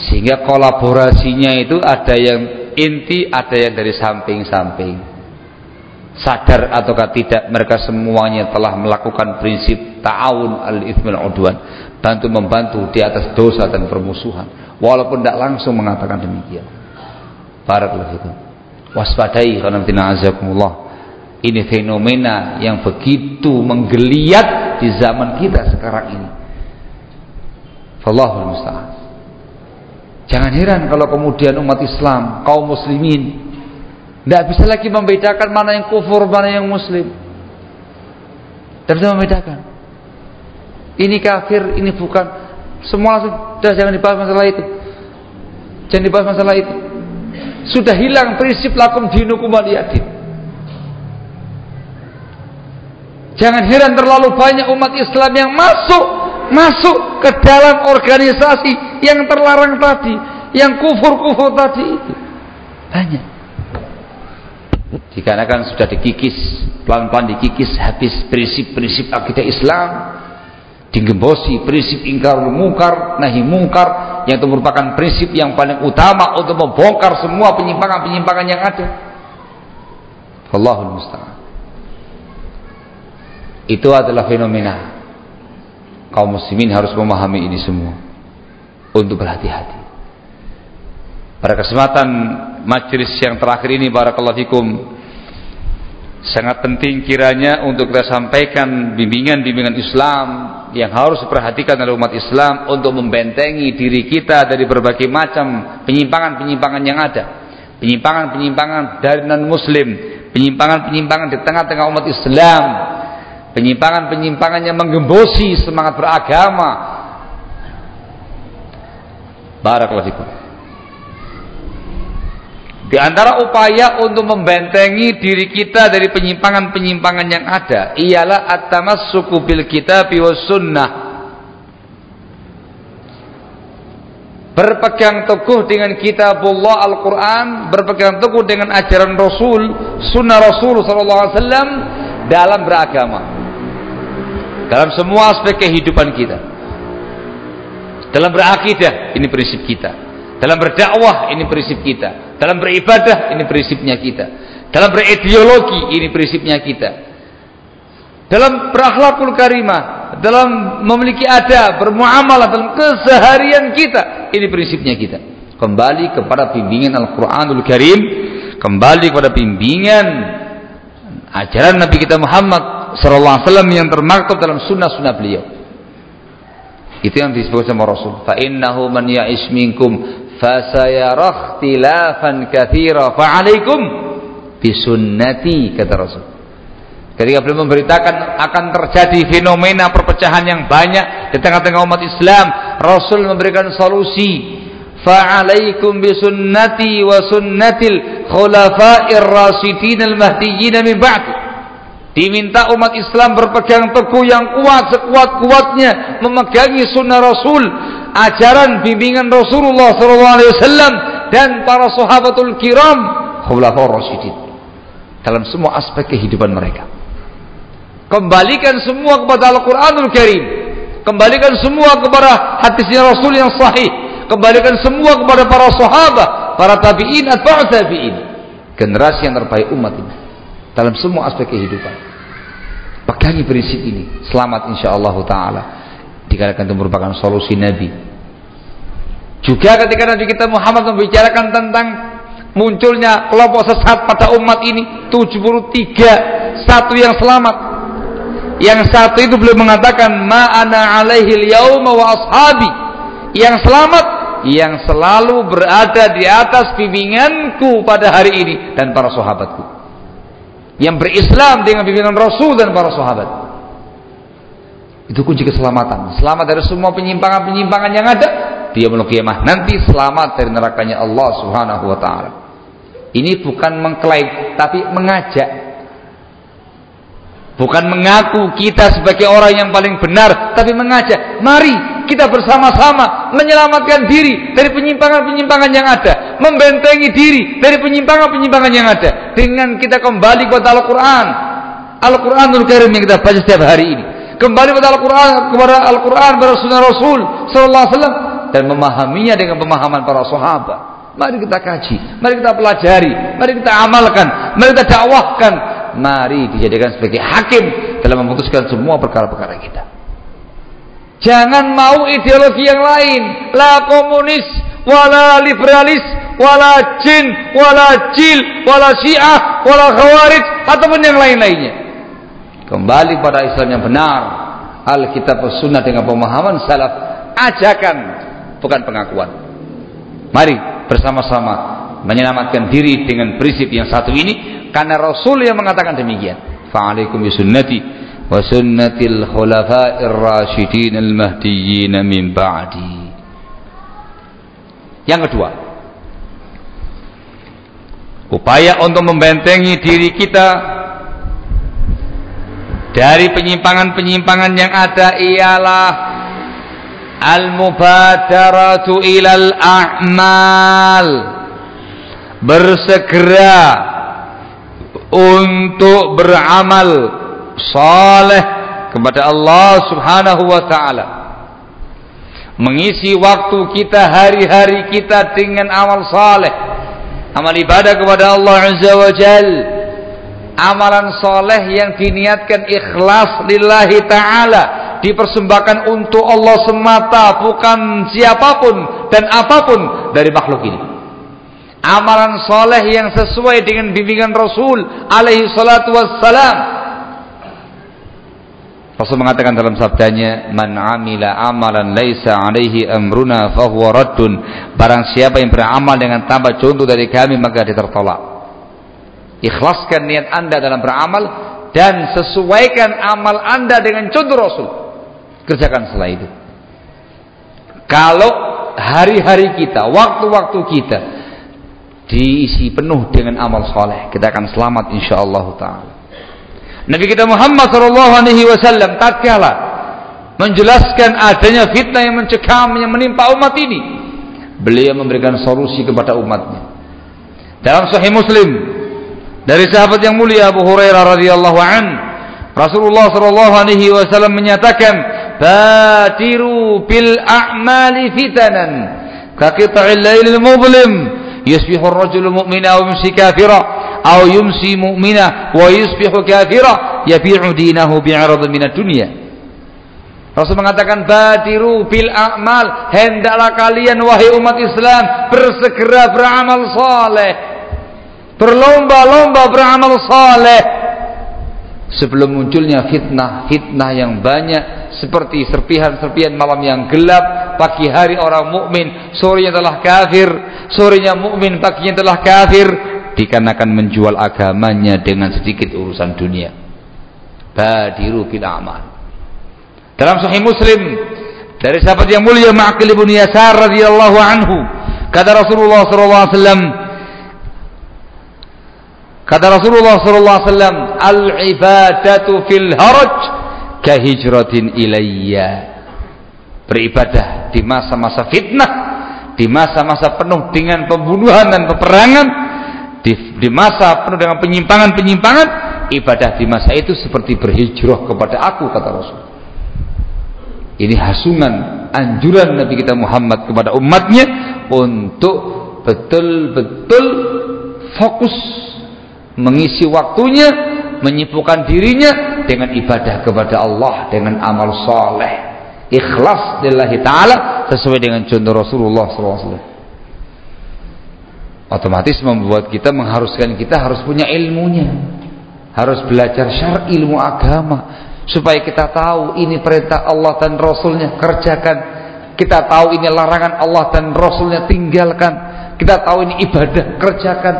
Sehingga kolaborasinya itu ada yang inti, ada yang dari samping-samping. Sadar ataukah tidak mereka semuanya telah melakukan prinsip ta'awun al-ithmil udwan. Bantu membantu di atas dosa dan permusuhan. Walaupun tidak langsung mengatakan demikian. Barakallahu fikum. Waspadai karena azakumullah. Ini fenomena yang begitu menggeliat di zaman kita sekarang ini. Allahul musta'an. Jangan heran kalau kemudian umat Islam, kaum muslimin tidak bisa lagi membedakan mana yang kufur, mana yang muslim. Tidak bisa membedakan. Ini kafir, ini bukan. Semua sudah jangan dibahas masalah itu. Jangan dibahas masalah itu. Sudah hilang prinsip lakum dinukum waliyadin. Jangan heran terlalu banyak umat Islam yang masuk masuk ke dalam organisasi yang terlarang tadi, yang kufur-kufur tadi itu. Banyak. Dikarenakan sudah dikikis, pelan-pelan dikikis habis prinsip-prinsip akidah Islam, digembosi prinsip ingkar mungkar, nahi mungkar yang itu merupakan prinsip yang paling utama untuk membongkar semua penyimpangan-penyimpangan yang ada. Allahul musta'an. Itu adalah fenomena. Kaum muslimin harus memahami ini semua. Untuk berhati-hati. Pada kesempatan majlis yang terakhir ini barakallahu fikum sangat penting kiranya untuk kita sampaikan bimbingan-bimbingan Islam yang harus diperhatikan oleh umat Islam untuk membentengi diri kita dari berbagai macam penyimpangan-penyimpangan yang ada. Penyimpangan-penyimpangan dari non-muslim, penyimpangan-penyimpangan di tengah-tengah umat Islam penyimpangan-penyimpangan yang menggembosi semangat beragama. Barakallahu fikum. Di antara upaya untuk membentengi diri kita dari penyimpangan-penyimpangan yang ada ialah at-tamassuku bil kitab was sunnah. Berpegang teguh dengan kitabullah Al-Quran Berpegang teguh dengan ajaran Rasul Sunnah Rasul Sallallahu Alaihi Wasallam Dalam beragama dalam semua aspek kehidupan kita. Dalam berakidah, ini prinsip kita. Dalam berdakwah, ini prinsip kita. Dalam beribadah, ini prinsipnya kita. Dalam berideologi, ini prinsipnya kita. Dalam berakhlakul karimah, dalam memiliki ada, bermuamalah dalam keseharian kita, ini prinsipnya kita. Kembali kepada bimbingan Al-Qur'anul Karim, kembali kepada bimbingan ajaran Nabi kita Muhammad sallallahu alaihi wasallam yang termaktub dalam sunnah-sunnah beliau. Itu yang disebut sama Rasul. Fa innahu man ya'ish minkum fasayara ikhtilafan katsira fa alaikum bisunnati kata Rasul. Ketika beliau memberitakan akan terjadi fenomena perpecahan yang banyak di tengah-tengah umat Islam, Rasul memberikan solusi. Fa'alaikum bisunnati wa sunnatil khulafa'ir rasidin al-mahdiyyin min ba'di. Diminta umat Islam berpegang teguh yang kuat sekuat-kuatnya memegangi sunnah Rasul, ajaran bimbingan Rasulullah SAW dan para sahabatul kiram khulafaur rasyidin dalam semua aspek kehidupan mereka. Kembalikan semua kepada Al-Qur'anul Karim. Kembalikan semua kepada hadisnya Rasul yang sahih. Kembalikan semua kepada para sahabat, para tabi'in atau tabi'in. Generasi yang terbaik umat ini dalam semua aspek kehidupan. Pegangi prinsip ini, selamat insyaallah taala. Dikarenakan itu merupakan solusi Nabi. Juga ketika Nabi kita Muhammad membicarakan tentang munculnya kelompok sesat pada umat ini 73 satu yang selamat yang satu itu belum mengatakan ma ana alaihi yauma wa ashabi yang selamat yang selalu berada di atas bimbinganku pada hari ini dan para sahabatku yang berislam dengan pimpinan Rasul dan para sahabat. Itu kunci keselamatan. Selamat dari semua penyimpangan-penyimpangan yang ada. Dia melalui kiamah nanti selamat dari nerakanya Allah Subhanahu wa taala. Ini bukan mengklaim tapi mengajak. Bukan mengaku kita sebagai orang yang paling benar, tapi mengajak. Mari kita bersama-sama menyelamatkan diri dari penyimpangan-penyimpangan yang ada, membentengi diri dari penyimpangan-penyimpangan yang ada dengan kita kembali kepada Al-Qur'an. Al-Qur'anul Karim yang kita baca setiap hari ini. Kembali pada Al-Qur'an kepada Al-Qur'an kepada sunnah Rasul sallallahu alaihi wasallam dan memahaminya dengan pemahaman para sahabat. Mari kita kaji, mari kita pelajari, mari kita amalkan, mari kita dakwahkan, mari dijadikan sebagai hakim dalam memutuskan semua perkara-perkara kita. Jangan mau ideologi yang lain, la komunis, wala liberalis, wala jin, wala jil, wala syiah, wala khawarij, ataupun yang lain-lainnya. Kembali pada Islam yang benar, Alkitab Sunnah dengan pemahaman salaf, ajakan, bukan pengakuan. Mari bersama-sama menyelamatkan diri dengan prinsip yang satu ini karena Rasul yang mengatakan demikian. Fa'alaikum bisunnati wa sunnatil khulafa'ir rasyidin al-mahdiyyin min ba'di. Yang kedua, upaya untuk membentengi diri kita dari penyimpangan-penyimpangan yang ada ialah al-mubadaratu ilal a'mal. Bersegera untuk beramal saleh kepada Allah Subhanahu wa taala. Mengisi waktu kita hari-hari kita dengan amal saleh. Amal ibadah kepada Allah Azza wa amalan saleh yang diniatkan ikhlas lillahi taala. Dipersembahkan untuk Allah semata bukan siapa pun dan apa pun dari makhluk ini. Amalan soleh yang sesuai dengan bimbingan Rasul alaihi salatu wassalam. Rasul mengatakan dalam sabdanya man amila amalan laisa alaihi amruna fahuwa raddun. Barang siapa yang beramal dengan tanpa contoh dari kami maka dia tertolak ikhlaskan niat anda dalam beramal dan sesuaikan amal anda dengan contoh Rasul. Kerjakan setelah itu. Kalau hari-hari kita waktu-waktu kita diisi penuh dengan amal soleh kita akan selamat insyaallah taala. Nabi kita Muhammad sallallahu alaihi wasallam tatkala menjelaskan adanya fitnah yang mencekam yang menimpa umat ini beliau memberikan solusi kepada umatnya. Dalam sahih Muslim dari sahabat yang mulia Abu Hurairah radhiyallahu an Rasulullah sallallahu alaihi wasallam menyatakan badiru bil a'mali fitanan ka qita'il lailil mudlim yusbihu ar-rajulu mu'mina wa yumsi kafira aw yumsi mu'mina wa yusbihu kafira yabi'u dinahu bi'arad min ad-dunya. Rasul mengatakan badiru bil a'mal hendaklah kalian wahai umat Islam bersegera beramal saleh berlomba-lomba beramal saleh sebelum munculnya fitnah-fitnah yang banyak seperti serpihan-serpihan malam yang gelap, pagi hari orang mukmin, sorenya telah kafir, sorenya mukmin, paginya telah kafir, dikarenakan menjual agamanya dengan sedikit urusan dunia. Badiru bil amal. Dalam Sahih Muslim dari sahabat yang mulia Ma'qil bin Yasar radhiyallahu anhu, kata Rasulullah sallallahu alaihi wasallam Kata Rasulullah sallallahu alaihi wasallam, "Al-ibadatu fil haraj kahijratin ilayya. Beribadah di masa-masa fitnah di masa-masa penuh dengan pembunuhan dan peperangan di, di masa penuh dengan penyimpangan-penyimpangan ibadah di masa itu seperti berhijrah kepada aku kata Rasul. Ini hasungan anjuran Nabi kita Muhammad kepada umatnya untuk betul-betul fokus mengisi waktunya menyibukkan dirinya dengan ibadah kepada Allah dengan amal soleh ikhlas lillahi ta'ala sesuai dengan contoh Rasulullah SAW otomatis membuat kita mengharuskan kita harus punya ilmunya harus belajar syar ilmu agama supaya kita tahu ini perintah Allah dan Rasulnya kerjakan. Kita tahu ini larangan Allah dan Rasulnya tinggalkan. Kita tahu ini ibadah kerjakan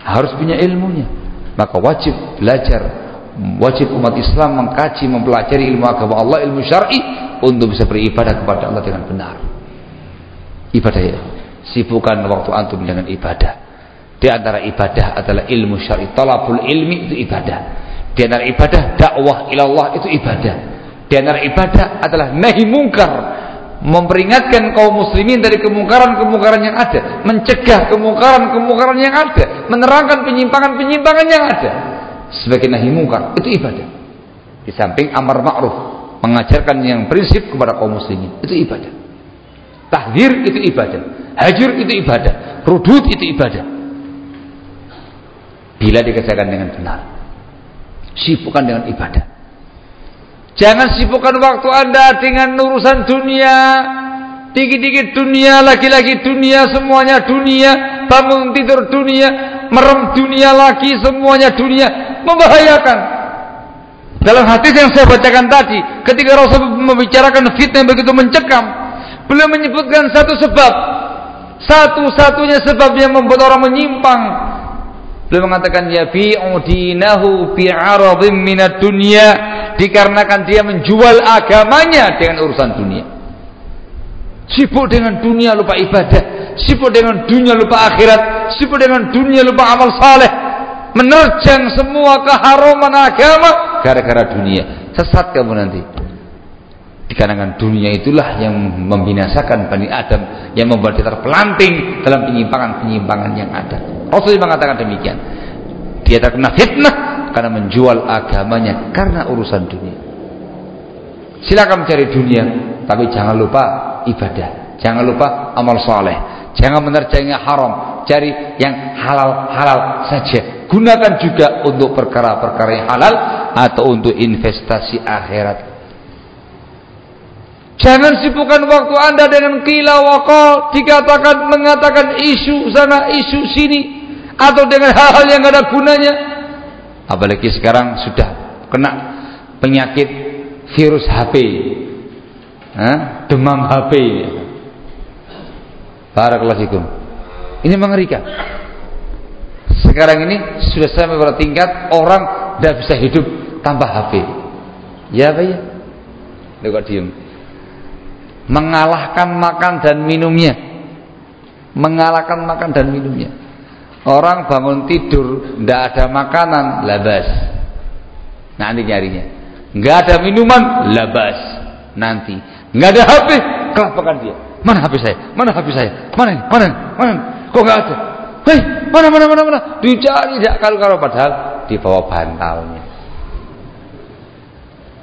harus punya ilmunya. Maka wajib belajar. Wajib umat Islam mengkaji mempelajari ilmu agama Allah ilmu syar'i untuk bisa beribadah kepada Allah dengan benar. Ibadah ya. Sibukkan waktu antum dengan ibadah. Di antara ibadah adalah ilmu syar'i. Talabul ilmi itu ibadah. Di antara ibadah dakwah ilallah itu ibadah. Di antara ibadah adalah nahi mungkar memperingatkan kaum muslimin dari kemungkaran-kemungkaran yang ada, mencegah kemungkaran-kemungkaran yang ada, menerangkan penyimpangan-penyimpangan yang ada. Sebagai nahi mungkar, itu ibadah. Di samping amar ma'ruf, mengajarkan yang prinsip kepada kaum muslimin, itu ibadah. Tahdir itu ibadah, hajur itu ibadah, rudud itu ibadah. Bila dikerjakan dengan benar. Sibukkan dengan ibadah. Jangan sibukkan waktu Anda dengan urusan dunia, Dikit-dikit dunia, lagi-lagi dunia, semuanya dunia, bangun tidur dunia, merem dunia lagi, semuanya dunia, membahayakan. Dalam hadis yang saya bacakan tadi, ketika Rasul membicarakan fitnah yang begitu mencekam, beliau menyebutkan satu sebab, satu-satunya sebab yang membuat orang menyimpang. Beliau mengatakan ya bi'u dinahu bi'aradhim minad dunya dikarenakan dia menjual agamanya dengan urusan dunia. Sibuk dengan dunia lupa ibadah. Sibuk dengan dunia lupa akhirat. Sibuk dengan dunia lupa amal saleh. Menerjang semua keharuman agama gara-gara dunia. Sesat kamu nanti. Dikarenakan dunia itulah yang membinasakan Bani Adam, yang membuat kita terpelanting dalam penyimpangan-penyimpangan yang ada. Rasulullah mengatakan demikian. Dia terkena fitnah karena menjual agamanya karena urusan dunia. Silakan mencari dunia, tapi jangan lupa ibadah. Jangan lupa amal soleh. Jangan menerjang yang haram. Cari yang halal-halal saja. Gunakan juga untuk perkara-perkara yang halal atau untuk investasi akhirat. Jangan sibukkan waktu anda dengan kila wakal dikatakan mengatakan isu sana isu sini atau dengan hal-hal yang ada gunanya. Apalagi sekarang sudah kena penyakit virus HP demam HP. Barakallahu fikum. Ini mengerikan. Sekarang ini sudah sampai pada tingkat orang tidak bisa hidup tanpa HP. Ya apa ya? Lu diem. Mengalahkan makan dan minumnya. Mengalahkan makan dan minumnya. Orang bangun tidur tidak ada makanan, labas. Nanti nyarinya. Nggak ada minuman, labas. Nanti nggak ada HP, kelapakan dia. Mana HP saya? Mana HP saya? Mana ini? Mana ini? Mana ini? Kok nggak ada? Hei, mana mana mana mana? Dicari tidak kalau kalau padahal di bawah bantalnya.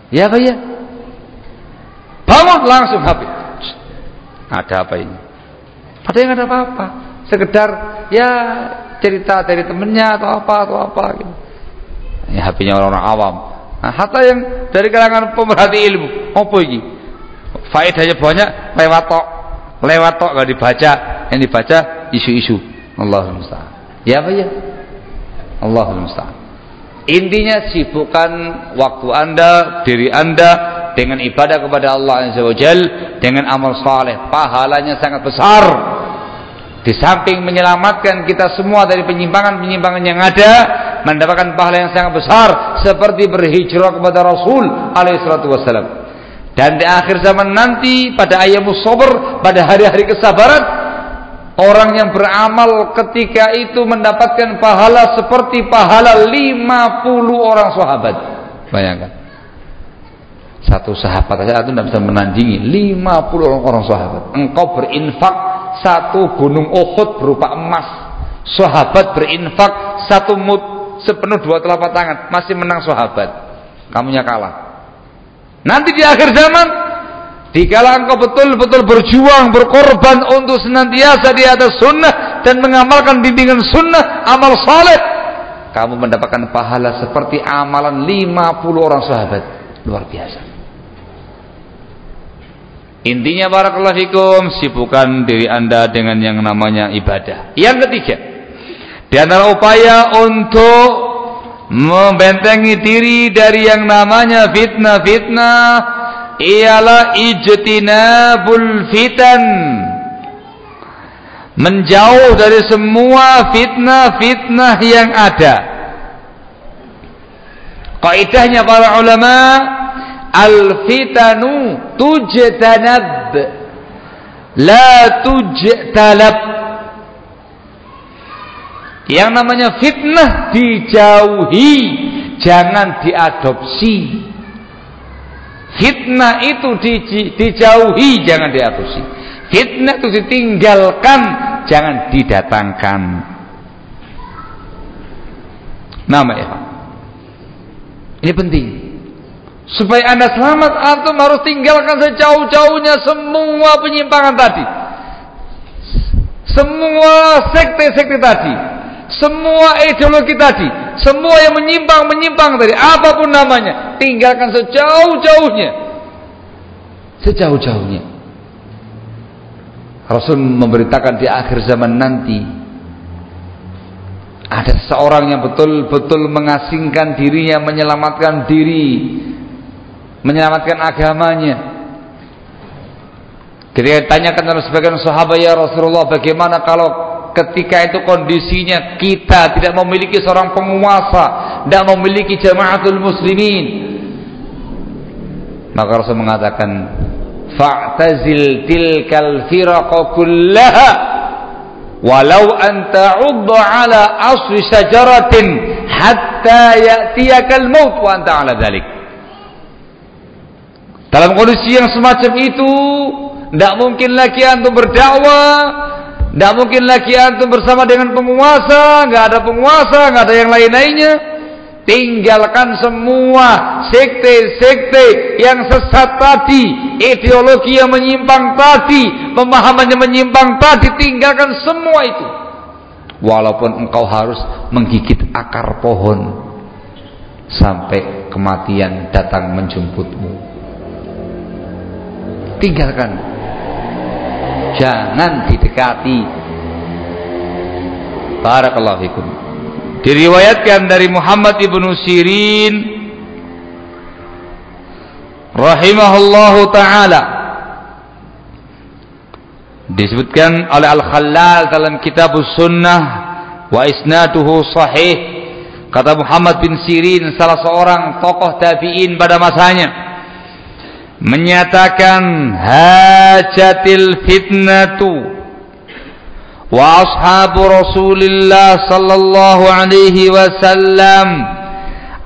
Ya apa ya? Bangun langsung HP. Ada apa ini? Ada yang ada apa-apa. Sekedar ya cerita dari temennya atau apa atau apa gitu. Ini HP-nya orang-orang awam. Nah, hatta yang dari kalangan pemerhati ilmu, apa ini? faedahnya banyak lewat tok. Lewat tok gak dibaca. Yang dibaca isu-isu. Allahul musta'an. Ya apa ya? Allahul musta'an. Intinya sibukkan waktu anda diri anda dengan ibadah kepada Allah Azza wa Jal dengan amal saleh. Pahalanya sangat besar di samping menyelamatkan kita semua dari penyimpangan-penyimpangan yang ada mendapatkan pahala yang sangat besar seperti berhijrah kepada Rasul alaihi salatu wasallam dan di akhir zaman nanti pada ayamus sober pada hari-hari kesabaran orang yang beramal ketika itu mendapatkan pahala seperti pahala 50 orang sahabat. Bayangkan. Satu sahabat saja itu tidak bisa menandingi 50 orang, orang sahabat. Engkau berinfak satu gunung Uhud berupa emas. Sahabat berinfak satu mut sepenuh dua telapak tangan masih menang sahabat. Kamunya kalah. Nanti di akhir zaman Dikala engkau betul-betul berjuang, berkorban untuk senantiasa di atas sunnah dan mengamalkan bimbingan sunnah, amal saleh, kamu mendapatkan pahala seperti amalan 50 orang sahabat. Luar biasa. Intinya barakallahu fikum, sibukkan diri Anda dengan yang namanya ibadah. Yang ketiga, di antara upaya untuk membentengi diri dari yang namanya fitnah-fitnah ialah ijtinabul fitan menjauh dari semua fitnah-fitnah yang ada kaidahnya para ulama al fitanu tujtanab la tujtalab yang namanya fitnah dijauhi, jangan diadopsi. Fitnah itu di, dijauhi, jangan diadopsi. Fitnah itu ditinggalkan, jangan didatangkan. Nama ya. Ini penting. Supaya Anda selamat, antum harus tinggalkan sejauh-jauhnya semua penyimpangan tadi. Semua sekte-sekte tadi. Semua ideologi tadi. Semua yang menyimpang-menyimpang tadi. Apa pun namanya. Tinggalkan sejauh-jauhnya. Sejauh-jauhnya. Rasul memberitakan di akhir zaman nanti ada seorang yang betul-betul mengasingkan dirinya, menyelamatkan diri menyelamatkan agamanya. Ketika ditanyakan oleh sebagian sahabat ya Rasulullah bagaimana kalau ketika itu kondisinya kita tidak memiliki seorang penguasa, tidak memiliki jamaatul muslimin. Maka Rasul mengatakan fa'tazil tilkal firaqa kullaha walau an ta'udda ala asli syajaratin hatta ya'tiyakal maut wa anta ala dhalik dalam kondisi yang semacam itu, tidak mungkin lagi antum berdakwah, tidak mungkin lagi antum bersama dengan penguasa, nggak ada penguasa, nggak ada yang lain-lainnya. Tinggalkan semua sekte-sekte yang sesat tadi, ideologi yang menyimpang tadi, pemahaman yang menyimpang tadi, tinggalkan semua itu. Walaupun engkau harus menggigit akar pohon sampai kematian datang menjemputmu tinggalkan. Jangan didekati. Barakallahu fikum. Diriwayatkan dari Muhammad ibnu Sirin. Rahimahullahu taala. Disebutkan oleh Al-Khallal dalam kitab Sunnah wa isnaduhu sahih. Kata Muhammad bin Sirin salah seorang tokoh tabi'in pada masanya menyatakan hajatil fitnatu wa ashabu Rasulillah sallallahu alaihi wasallam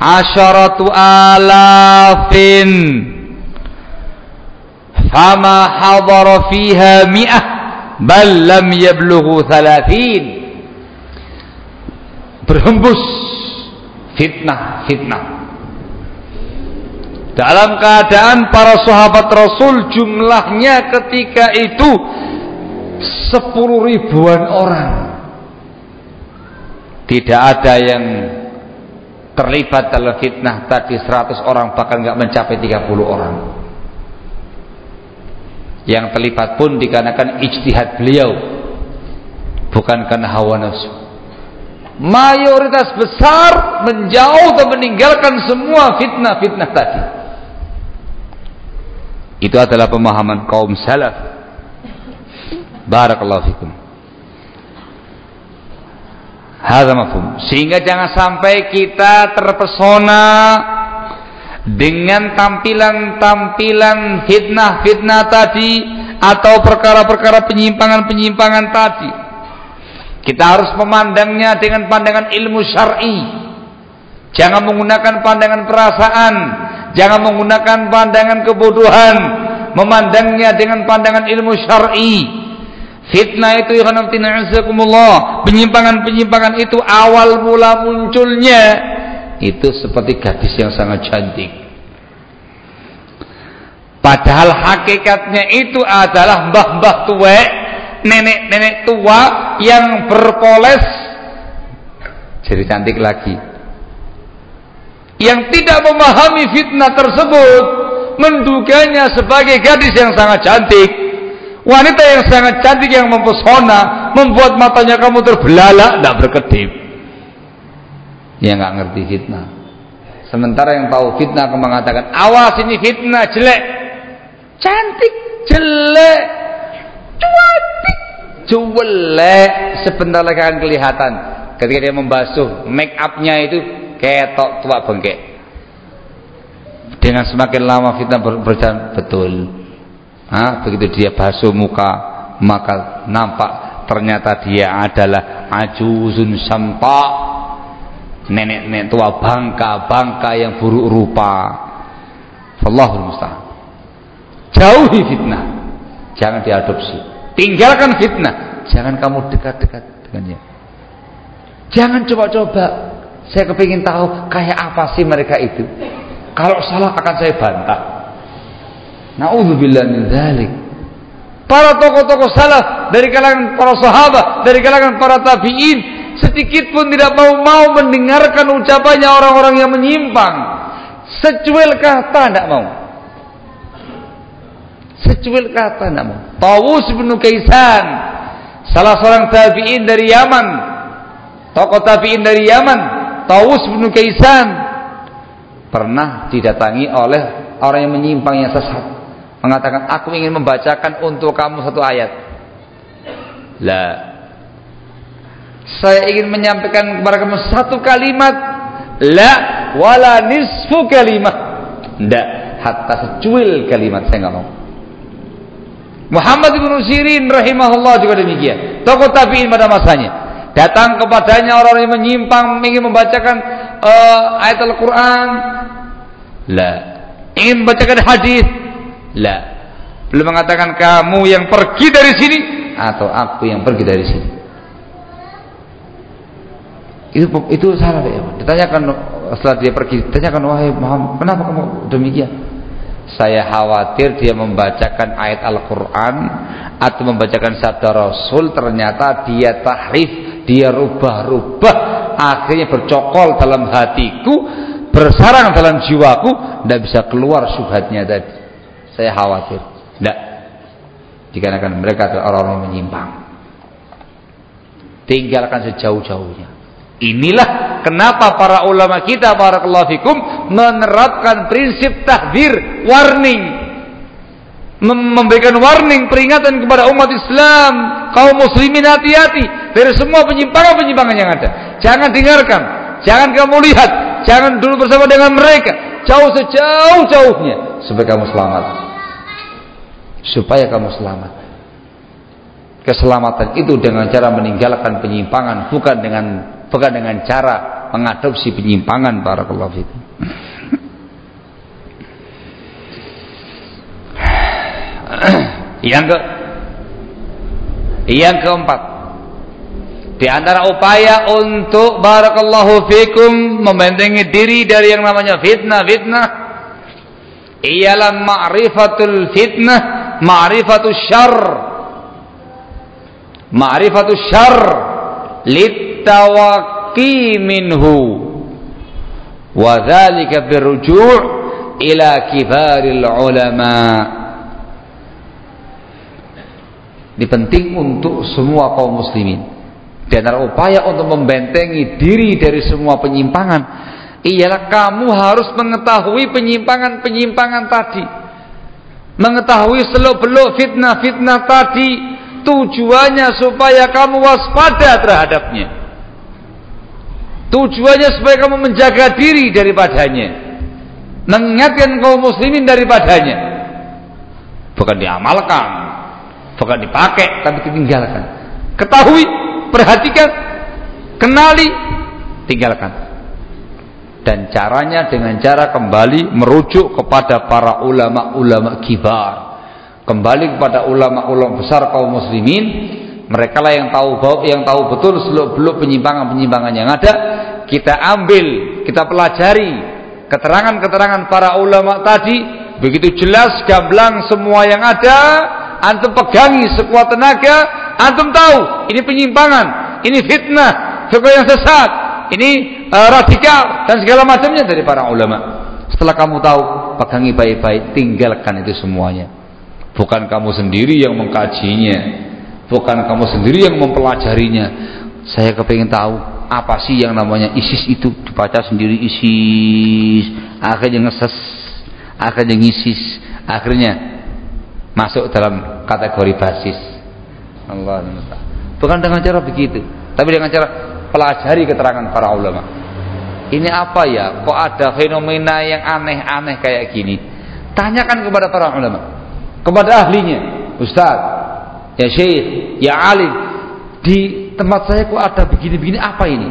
asharatu alafin fama hadara fiha mi'ah bal lam yablughu thalathin. Berhembus fitnah fitnah dalam keadaan para sahabat Rasul jumlahnya ketika itu sepuluh ribuan orang. Tidak ada yang terlibat dalam fitnah tadi 100 orang bahkan nggak mencapai 30 orang. Yang terlibat pun dikarenakan ijtihad beliau bukan karena hawa nafsu. Mayoritas besar menjauh dan meninggalkan semua fitnah-fitnah tadi. Itu adalah pemahaman kaum salaf. Barakallahu fikum. Hadza mafhum. Sehingga jangan sampai kita terpesona dengan tampilan-tampilan fitnah-fitnah tadi atau perkara-perkara penyimpangan-penyimpangan tadi. Kita harus memandangnya dengan pandangan ilmu syar'i. Jangan menggunakan pandangan perasaan, Jangan menggunakan pandangan kebodohan, memandangnya dengan pandangan ilmu syar'i. Fitnah itu ya penyimpangan-penyimpangan itu awal mula munculnya. Itu seperti gadis yang sangat cantik. Padahal hakikatnya itu adalah mbah-mbah tua, nenek-nenek tua yang berpoles. Jadi cantik lagi yang tidak memahami fitnah tersebut menduganya sebagai gadis yang sangat cantik. Wanita yang sangat cantik yang mempesona membuat matanya kamu terbelalak tidak berkedip. Ya nggak ngerti fitnah. Sementara yang tahu fitnah akan mengatakan awas ini fitnah jelek. Cantik jelek. Cantik jelek. Sebentar lagi akan kelihatan. Ketika dia membasuh make upnya itu ketok tua bengkek. Dengan semakin lama fitnah ber berjalan betul. Ha? begitu dia basuh muka maka nampak ternyata dia adalah ajuzun sampa. Nenek-nenek tua bangka-bangka yang buruk rupa. Allahul musta'an. Jauhi fitnah. Jangan diadopsi. Tinggalkan fitnah. Jangan kamu dekat-dekat dengannya jangan coba-coba saya kepingin tahu kayak apa sih mereka itu. Kalau salah akan saya bantah. Nauzubillah min dzalik. Para tokoh-tokoh salaf dari kalangan para sahabat, dari kalangan para tabi'in sedikit pun tidak mau-mau mendengarkan ucapannya orang-orang yang menyimpang. Secuil kata tidak mau. Secuil kata tidak mau. Tawus bin Kaisan, salah seorang tabi'in dari Yaman, tokoh tabi'in dari Yaman, Tawus bin Kaisan pernah didatangi oleh orang yang menyimpang yang sesat mengatakan aku ingin membacakan untuk kamu satu ayat. Lah saya ingin menyampaikan kepada kamu satu kalimat la wala nisfu kalimat. Tidak, hatta secuil kalimat saya nggak mau. Muhammad bin Sirin rahimahullah juga demikian. Tokoh tabi'in pada masanya. Datang kepadanya orang yang menyimpang ingin membacakan uh, ayat Al-Qur'an. La. Ingin membacakan hadis La. Belum mengatakan kamu yang pergi dari sini atau aku yang pergi dari sini. Itu itu salah ya. Ditanyakan setelah dia pergi, ditanyakan wahai Muhammad, kenapa kamu demikian? Saya khawatir dia membacakan ayat Al-Quran atau membacakan sabda Rasul ternyata dia tahrif, dia rubah-rubah, akhirnya bercokol dalam hatiku, bersarang dalam jiwaku, tidak bisa keluar subhatnya tadi. Saya khawatir. Tidak. Dikarenakan mereka adalah orang-orang menyimpang. Tinggalkan sejauh-jauhnya. Inilah kenapa para ulama kita barakallahu fikum menerapkan prinsip tahdir, warning. Memberikan warning, peringatan kepada umat Islam, kaum muslimin hati-hati dari semua penyimpangan-penyimpangan yang ada. Jangan dengarkan, jangan kamu lihat, jangan dulu bersama dengan mereka, jauh sejauh-jauhnya supaya kamu selamat supaya kamu selamat. Keselamatan itu dengan cara meninggalkan penyimpangan, bukan dengan bukan dengan cara mengadopsi penyimpangan barakallahu fikum. yang ke yang keempat di antara upaya untuk barakallahu fikum membentengi diri dari yang namanya fitnah-fitnah ialah ma'rifatul fitnah ma'rifatus syarr. Ma'rifatus syarr litawaqi minhu. Wa dzalika birruju' ila kibaril ulama. Ini penting untuk semua kaum muslimin di antara upaya untuk membentengi diri dari semua penyimpangan. Ialah kamu harus mengetahui penyimpangan-penyimpangan tadi. Mengetahui seluk-beluk fitnah-fitnah tadi. Tujuannya supaya kamu waspada terhadapnya. Tujuannya supaya kamu menjaga diri daripadanya. Mengingatkan kaum muslimin daripadanya. Bukan diamalkan bukan dipakai tapi ditinggalkan. Ketahui perhatikan. Kenali. Tinggalkan. Dan caranya dengan cara kembali merujuk kepada para ulama-ulama kibar. Kembali kepada ulama-ulama besar kaum muslimin. Mereka lah yang tahu yang tahu betul seluk-beluk penyimpangan-penyimpangan yang ada. Kita ambil kita pelajari keterangan-keterangan para ulama tadi. Begitu jelas gamblang semua yang ada antum pegangi sekuat tenaga antum tahu ini penyimpangan ini fitnah fitnah yang sesat ini uh, radikal dan segala macamnya dari para ulama. Setelah kamu tahu, pegangi baik-baik, tinggalkan itu semuanya. Bukan kamu sendiri yang mengkajinya, bukan kamu sendiri yang mempelajarinya. Saya kepingin tahu apa sih yang namanya ISIS itu dibaca sendiri ISIS, akhirnya ngeses, akhirnya ngisis, akhirnya masuk dalam kategori basis. Allah Bukan dengan cara begitu, tapi dengan cara pelajari keterangan para ulama. Ini apa ya? Kok ada fenomena yang aneh-aneh kayak gini? Tanyakan kepada para ulama, kepada ahlinya, Ustaz, ya Syekh, ya alim. Di tempat saya kok ada begini-begini apa ini?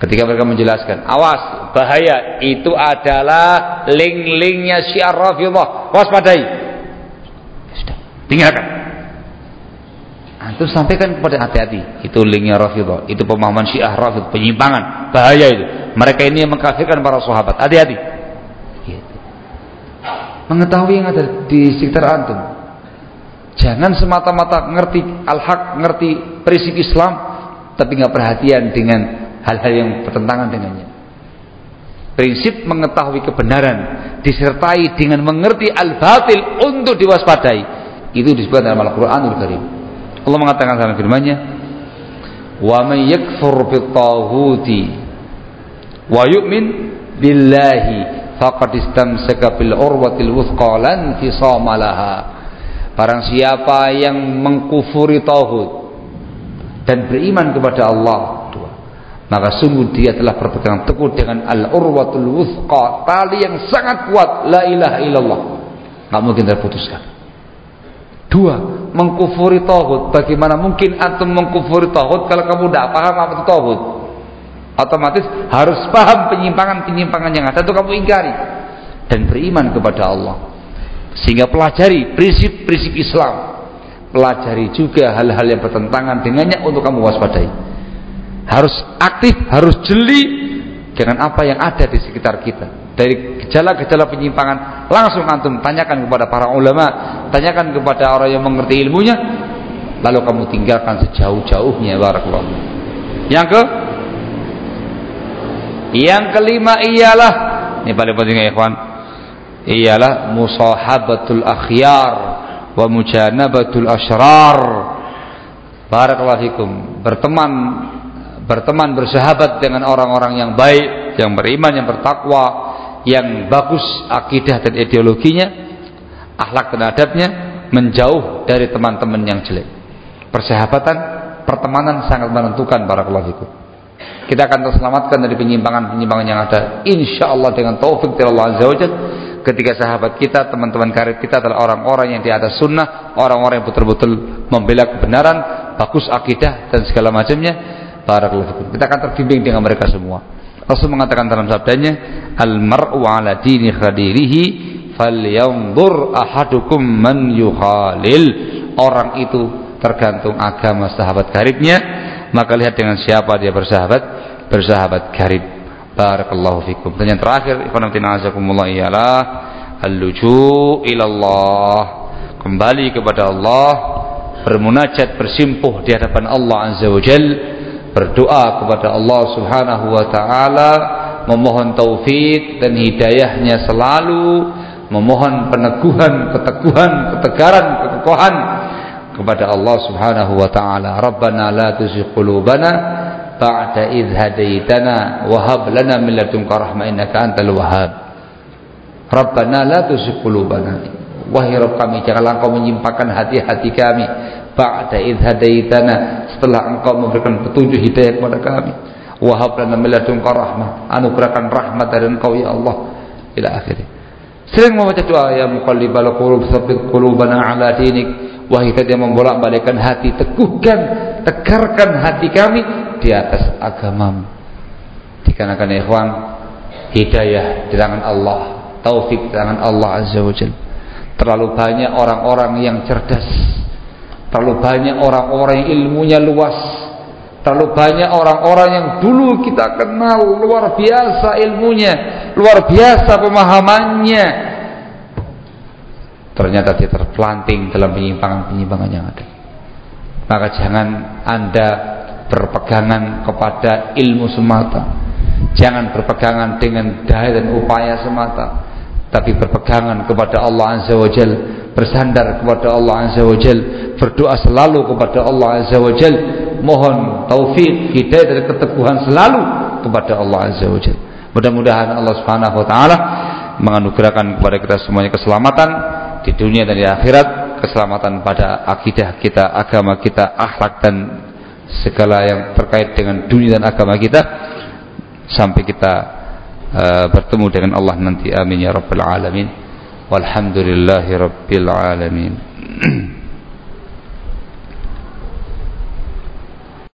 Ketika mereka menjelaskan, awas, bahaya, itu adalah link-linknya syiar Rafidhah. Waspadai. Tinggalkan. Antum sampaikan kepada hati-hati. Itu linknya Rafidah. Itu pemahaman Syiah Rafid, penyimpangan, bahaya itu. Mereka ini yang mengkafirkan para sahabat. Hati-hati. mengetahui yang ada di sekitar antum. Jangan semata-mata ngerti al-haq, ngerti prinsip Islam, tapi nggak perhatian dengan hal-hal yang bertentangan dengannya. Prinsip mengetahui kebenaran disertai dengan mengerti al-batil untuk diwaspadai. Itu disebut dalam Al-Qur'anul Karim. Allah mengatakan dalam firman-Nya, "Wa may yakfur bit-taghuti wa yu'min billahi faqad istamsaka bil urwatil wuthqa lan fisama laha." Barang siapa yang mengkufuri tauhid dan beriman kepada Allah maka sungguh dia telah berpegang teguh dengan al-urwatul wuthqa tali yang sangat kuat la ilaha illallah nggak mungkin terputuskan dua mengkufuri tauhid. Bagaimana mungkin antum mengkufuri tauhid kalau kamu tidak paham apa itu tauhid? Otomatis harus paham penyimpangan-penyimpangan yang ada itu kamu ingkari dan beriman kepada Allah. Sehingga pelajari prinsip-prinsip Islam. Pelajari juga hal-hal yang bertentangan dengannya untuk kamu waspadai. Harus aktif, harus jeli dengan apa yang ada di sekitar kita. Dari gejala-gejala penyimpangan langsung antum tanyakan kepada para ulama, tanyakan kepada orang yang mengerti ilmunya, lalu kamu tinggalkan sejauh-jauhnya barakallahu. Yang ke Yang kelima ialah ini paling penting ya ikhwan. Ialah musahabatul akhyar wa mujanabatul asyrar. Barakallahu fikum. Berteman berteman bersahabat dengan orang-orang yang baik, yang beriman, yang bertakwa, yang bagus akidah dan ideologinya, akhlak dan adabnya, menjauh dari teman-teman yang jelek. Persahabatan, pertemanan sangat menentukan para fikum. Kita akan terselamatkan dari penyimpangan-penyimpangan yang ada insya Allah dengan taufik dari Allah Azza wa ketika sahabat kita, teman-teman karib kita adalah orang-orang yang di atas sunnah, orang-orang yang betul-betul membela kebenaran, bagus akidah dan segala macamnya Barakallahu Kita akan terbimbing dengan mereka semua. Rasul mengatakan dalam sabdanya, "Al-mar'u 'ala dini khadirihi falyanzur ahadukum man yukhalil." Orang itu tergantung agama sahabat karibnya, maka lihat dengan siapa dia bersahabat, bersahabat karib. Barakallahu fikum. Dan yang terakhir, ikhwan fillah ialah al-luju ilallah. Kembali kepada Allah, bermunajat bersimpuh di hadapan Allah Azza wa Jalla berdoa kepada Allah Subhanahu wa taala memohon taufik dan hidayahnya selalu memohon peneguhan, keteguhan, ketegaran, kekokohan kepada Allah Subhanahu wa taala. Rabbana la tuzigh qulubana ba'da idh hadaitana wa hab lana min ladunka rahmah innaka antal wahhab. Rabbana la tuzigh qulubana. Wahai Rabb kami janganlah Engkau menyimpangkan hati-hati kami ba'da idh hadaitana setelah engkau memberikan petunjuk hidayah kepada kami. Wahab lana min ladunka rahmah anugerahkan rahmat dari engkau ya Allah ila akhirnya. Sering membaca doa ya muqallibal qulub tsabbit qulubana ala dinik. Wahai yang membolak-balikkan hati teguhkan tegarkan hati kami di atas agamamu. Dikarenakan ikhwan hidayah di tangan Allah taufik di tangan Allah azza wajalla terlalu banyak orang-orang yang cerdas Terlalu banyak orang-orang yang ilmunya luas. Terlalu banyak orang-orang yang dulu kita kenal luar biasa ilmunya, luar biasa pemahamannya. Ternyata dia terpelanting dalam penyimpangan-penyimpangan yang ada. Maka jangan Anda berpegangan kepada ilmu semata. Jangan berpegangan dengan daya dan upaya semata, tapi berpegangan kepada Allah Azza wa Jalla bersandar kepada Allah Azza wa Jal berdoa selalu kepada Allah Azza wa Jal mohon taufik hidayah dan keteguhan selalu kepada Allah Azza wa Jal. Mudah-mudahan Allah Subhanahu wa taala menganugerahkan kepada kita semuanya keselamatan di dunia dan di akhirat keselamatan pada akidah kita agama kita akhlak dan segala yang terkait dengan dunia dan agama kita. Sampai kita Eh, bertemu dengan Allah nanti. Amin ya rabbal alamin. Walhamdulillahi rabbil alamin. *clears throat*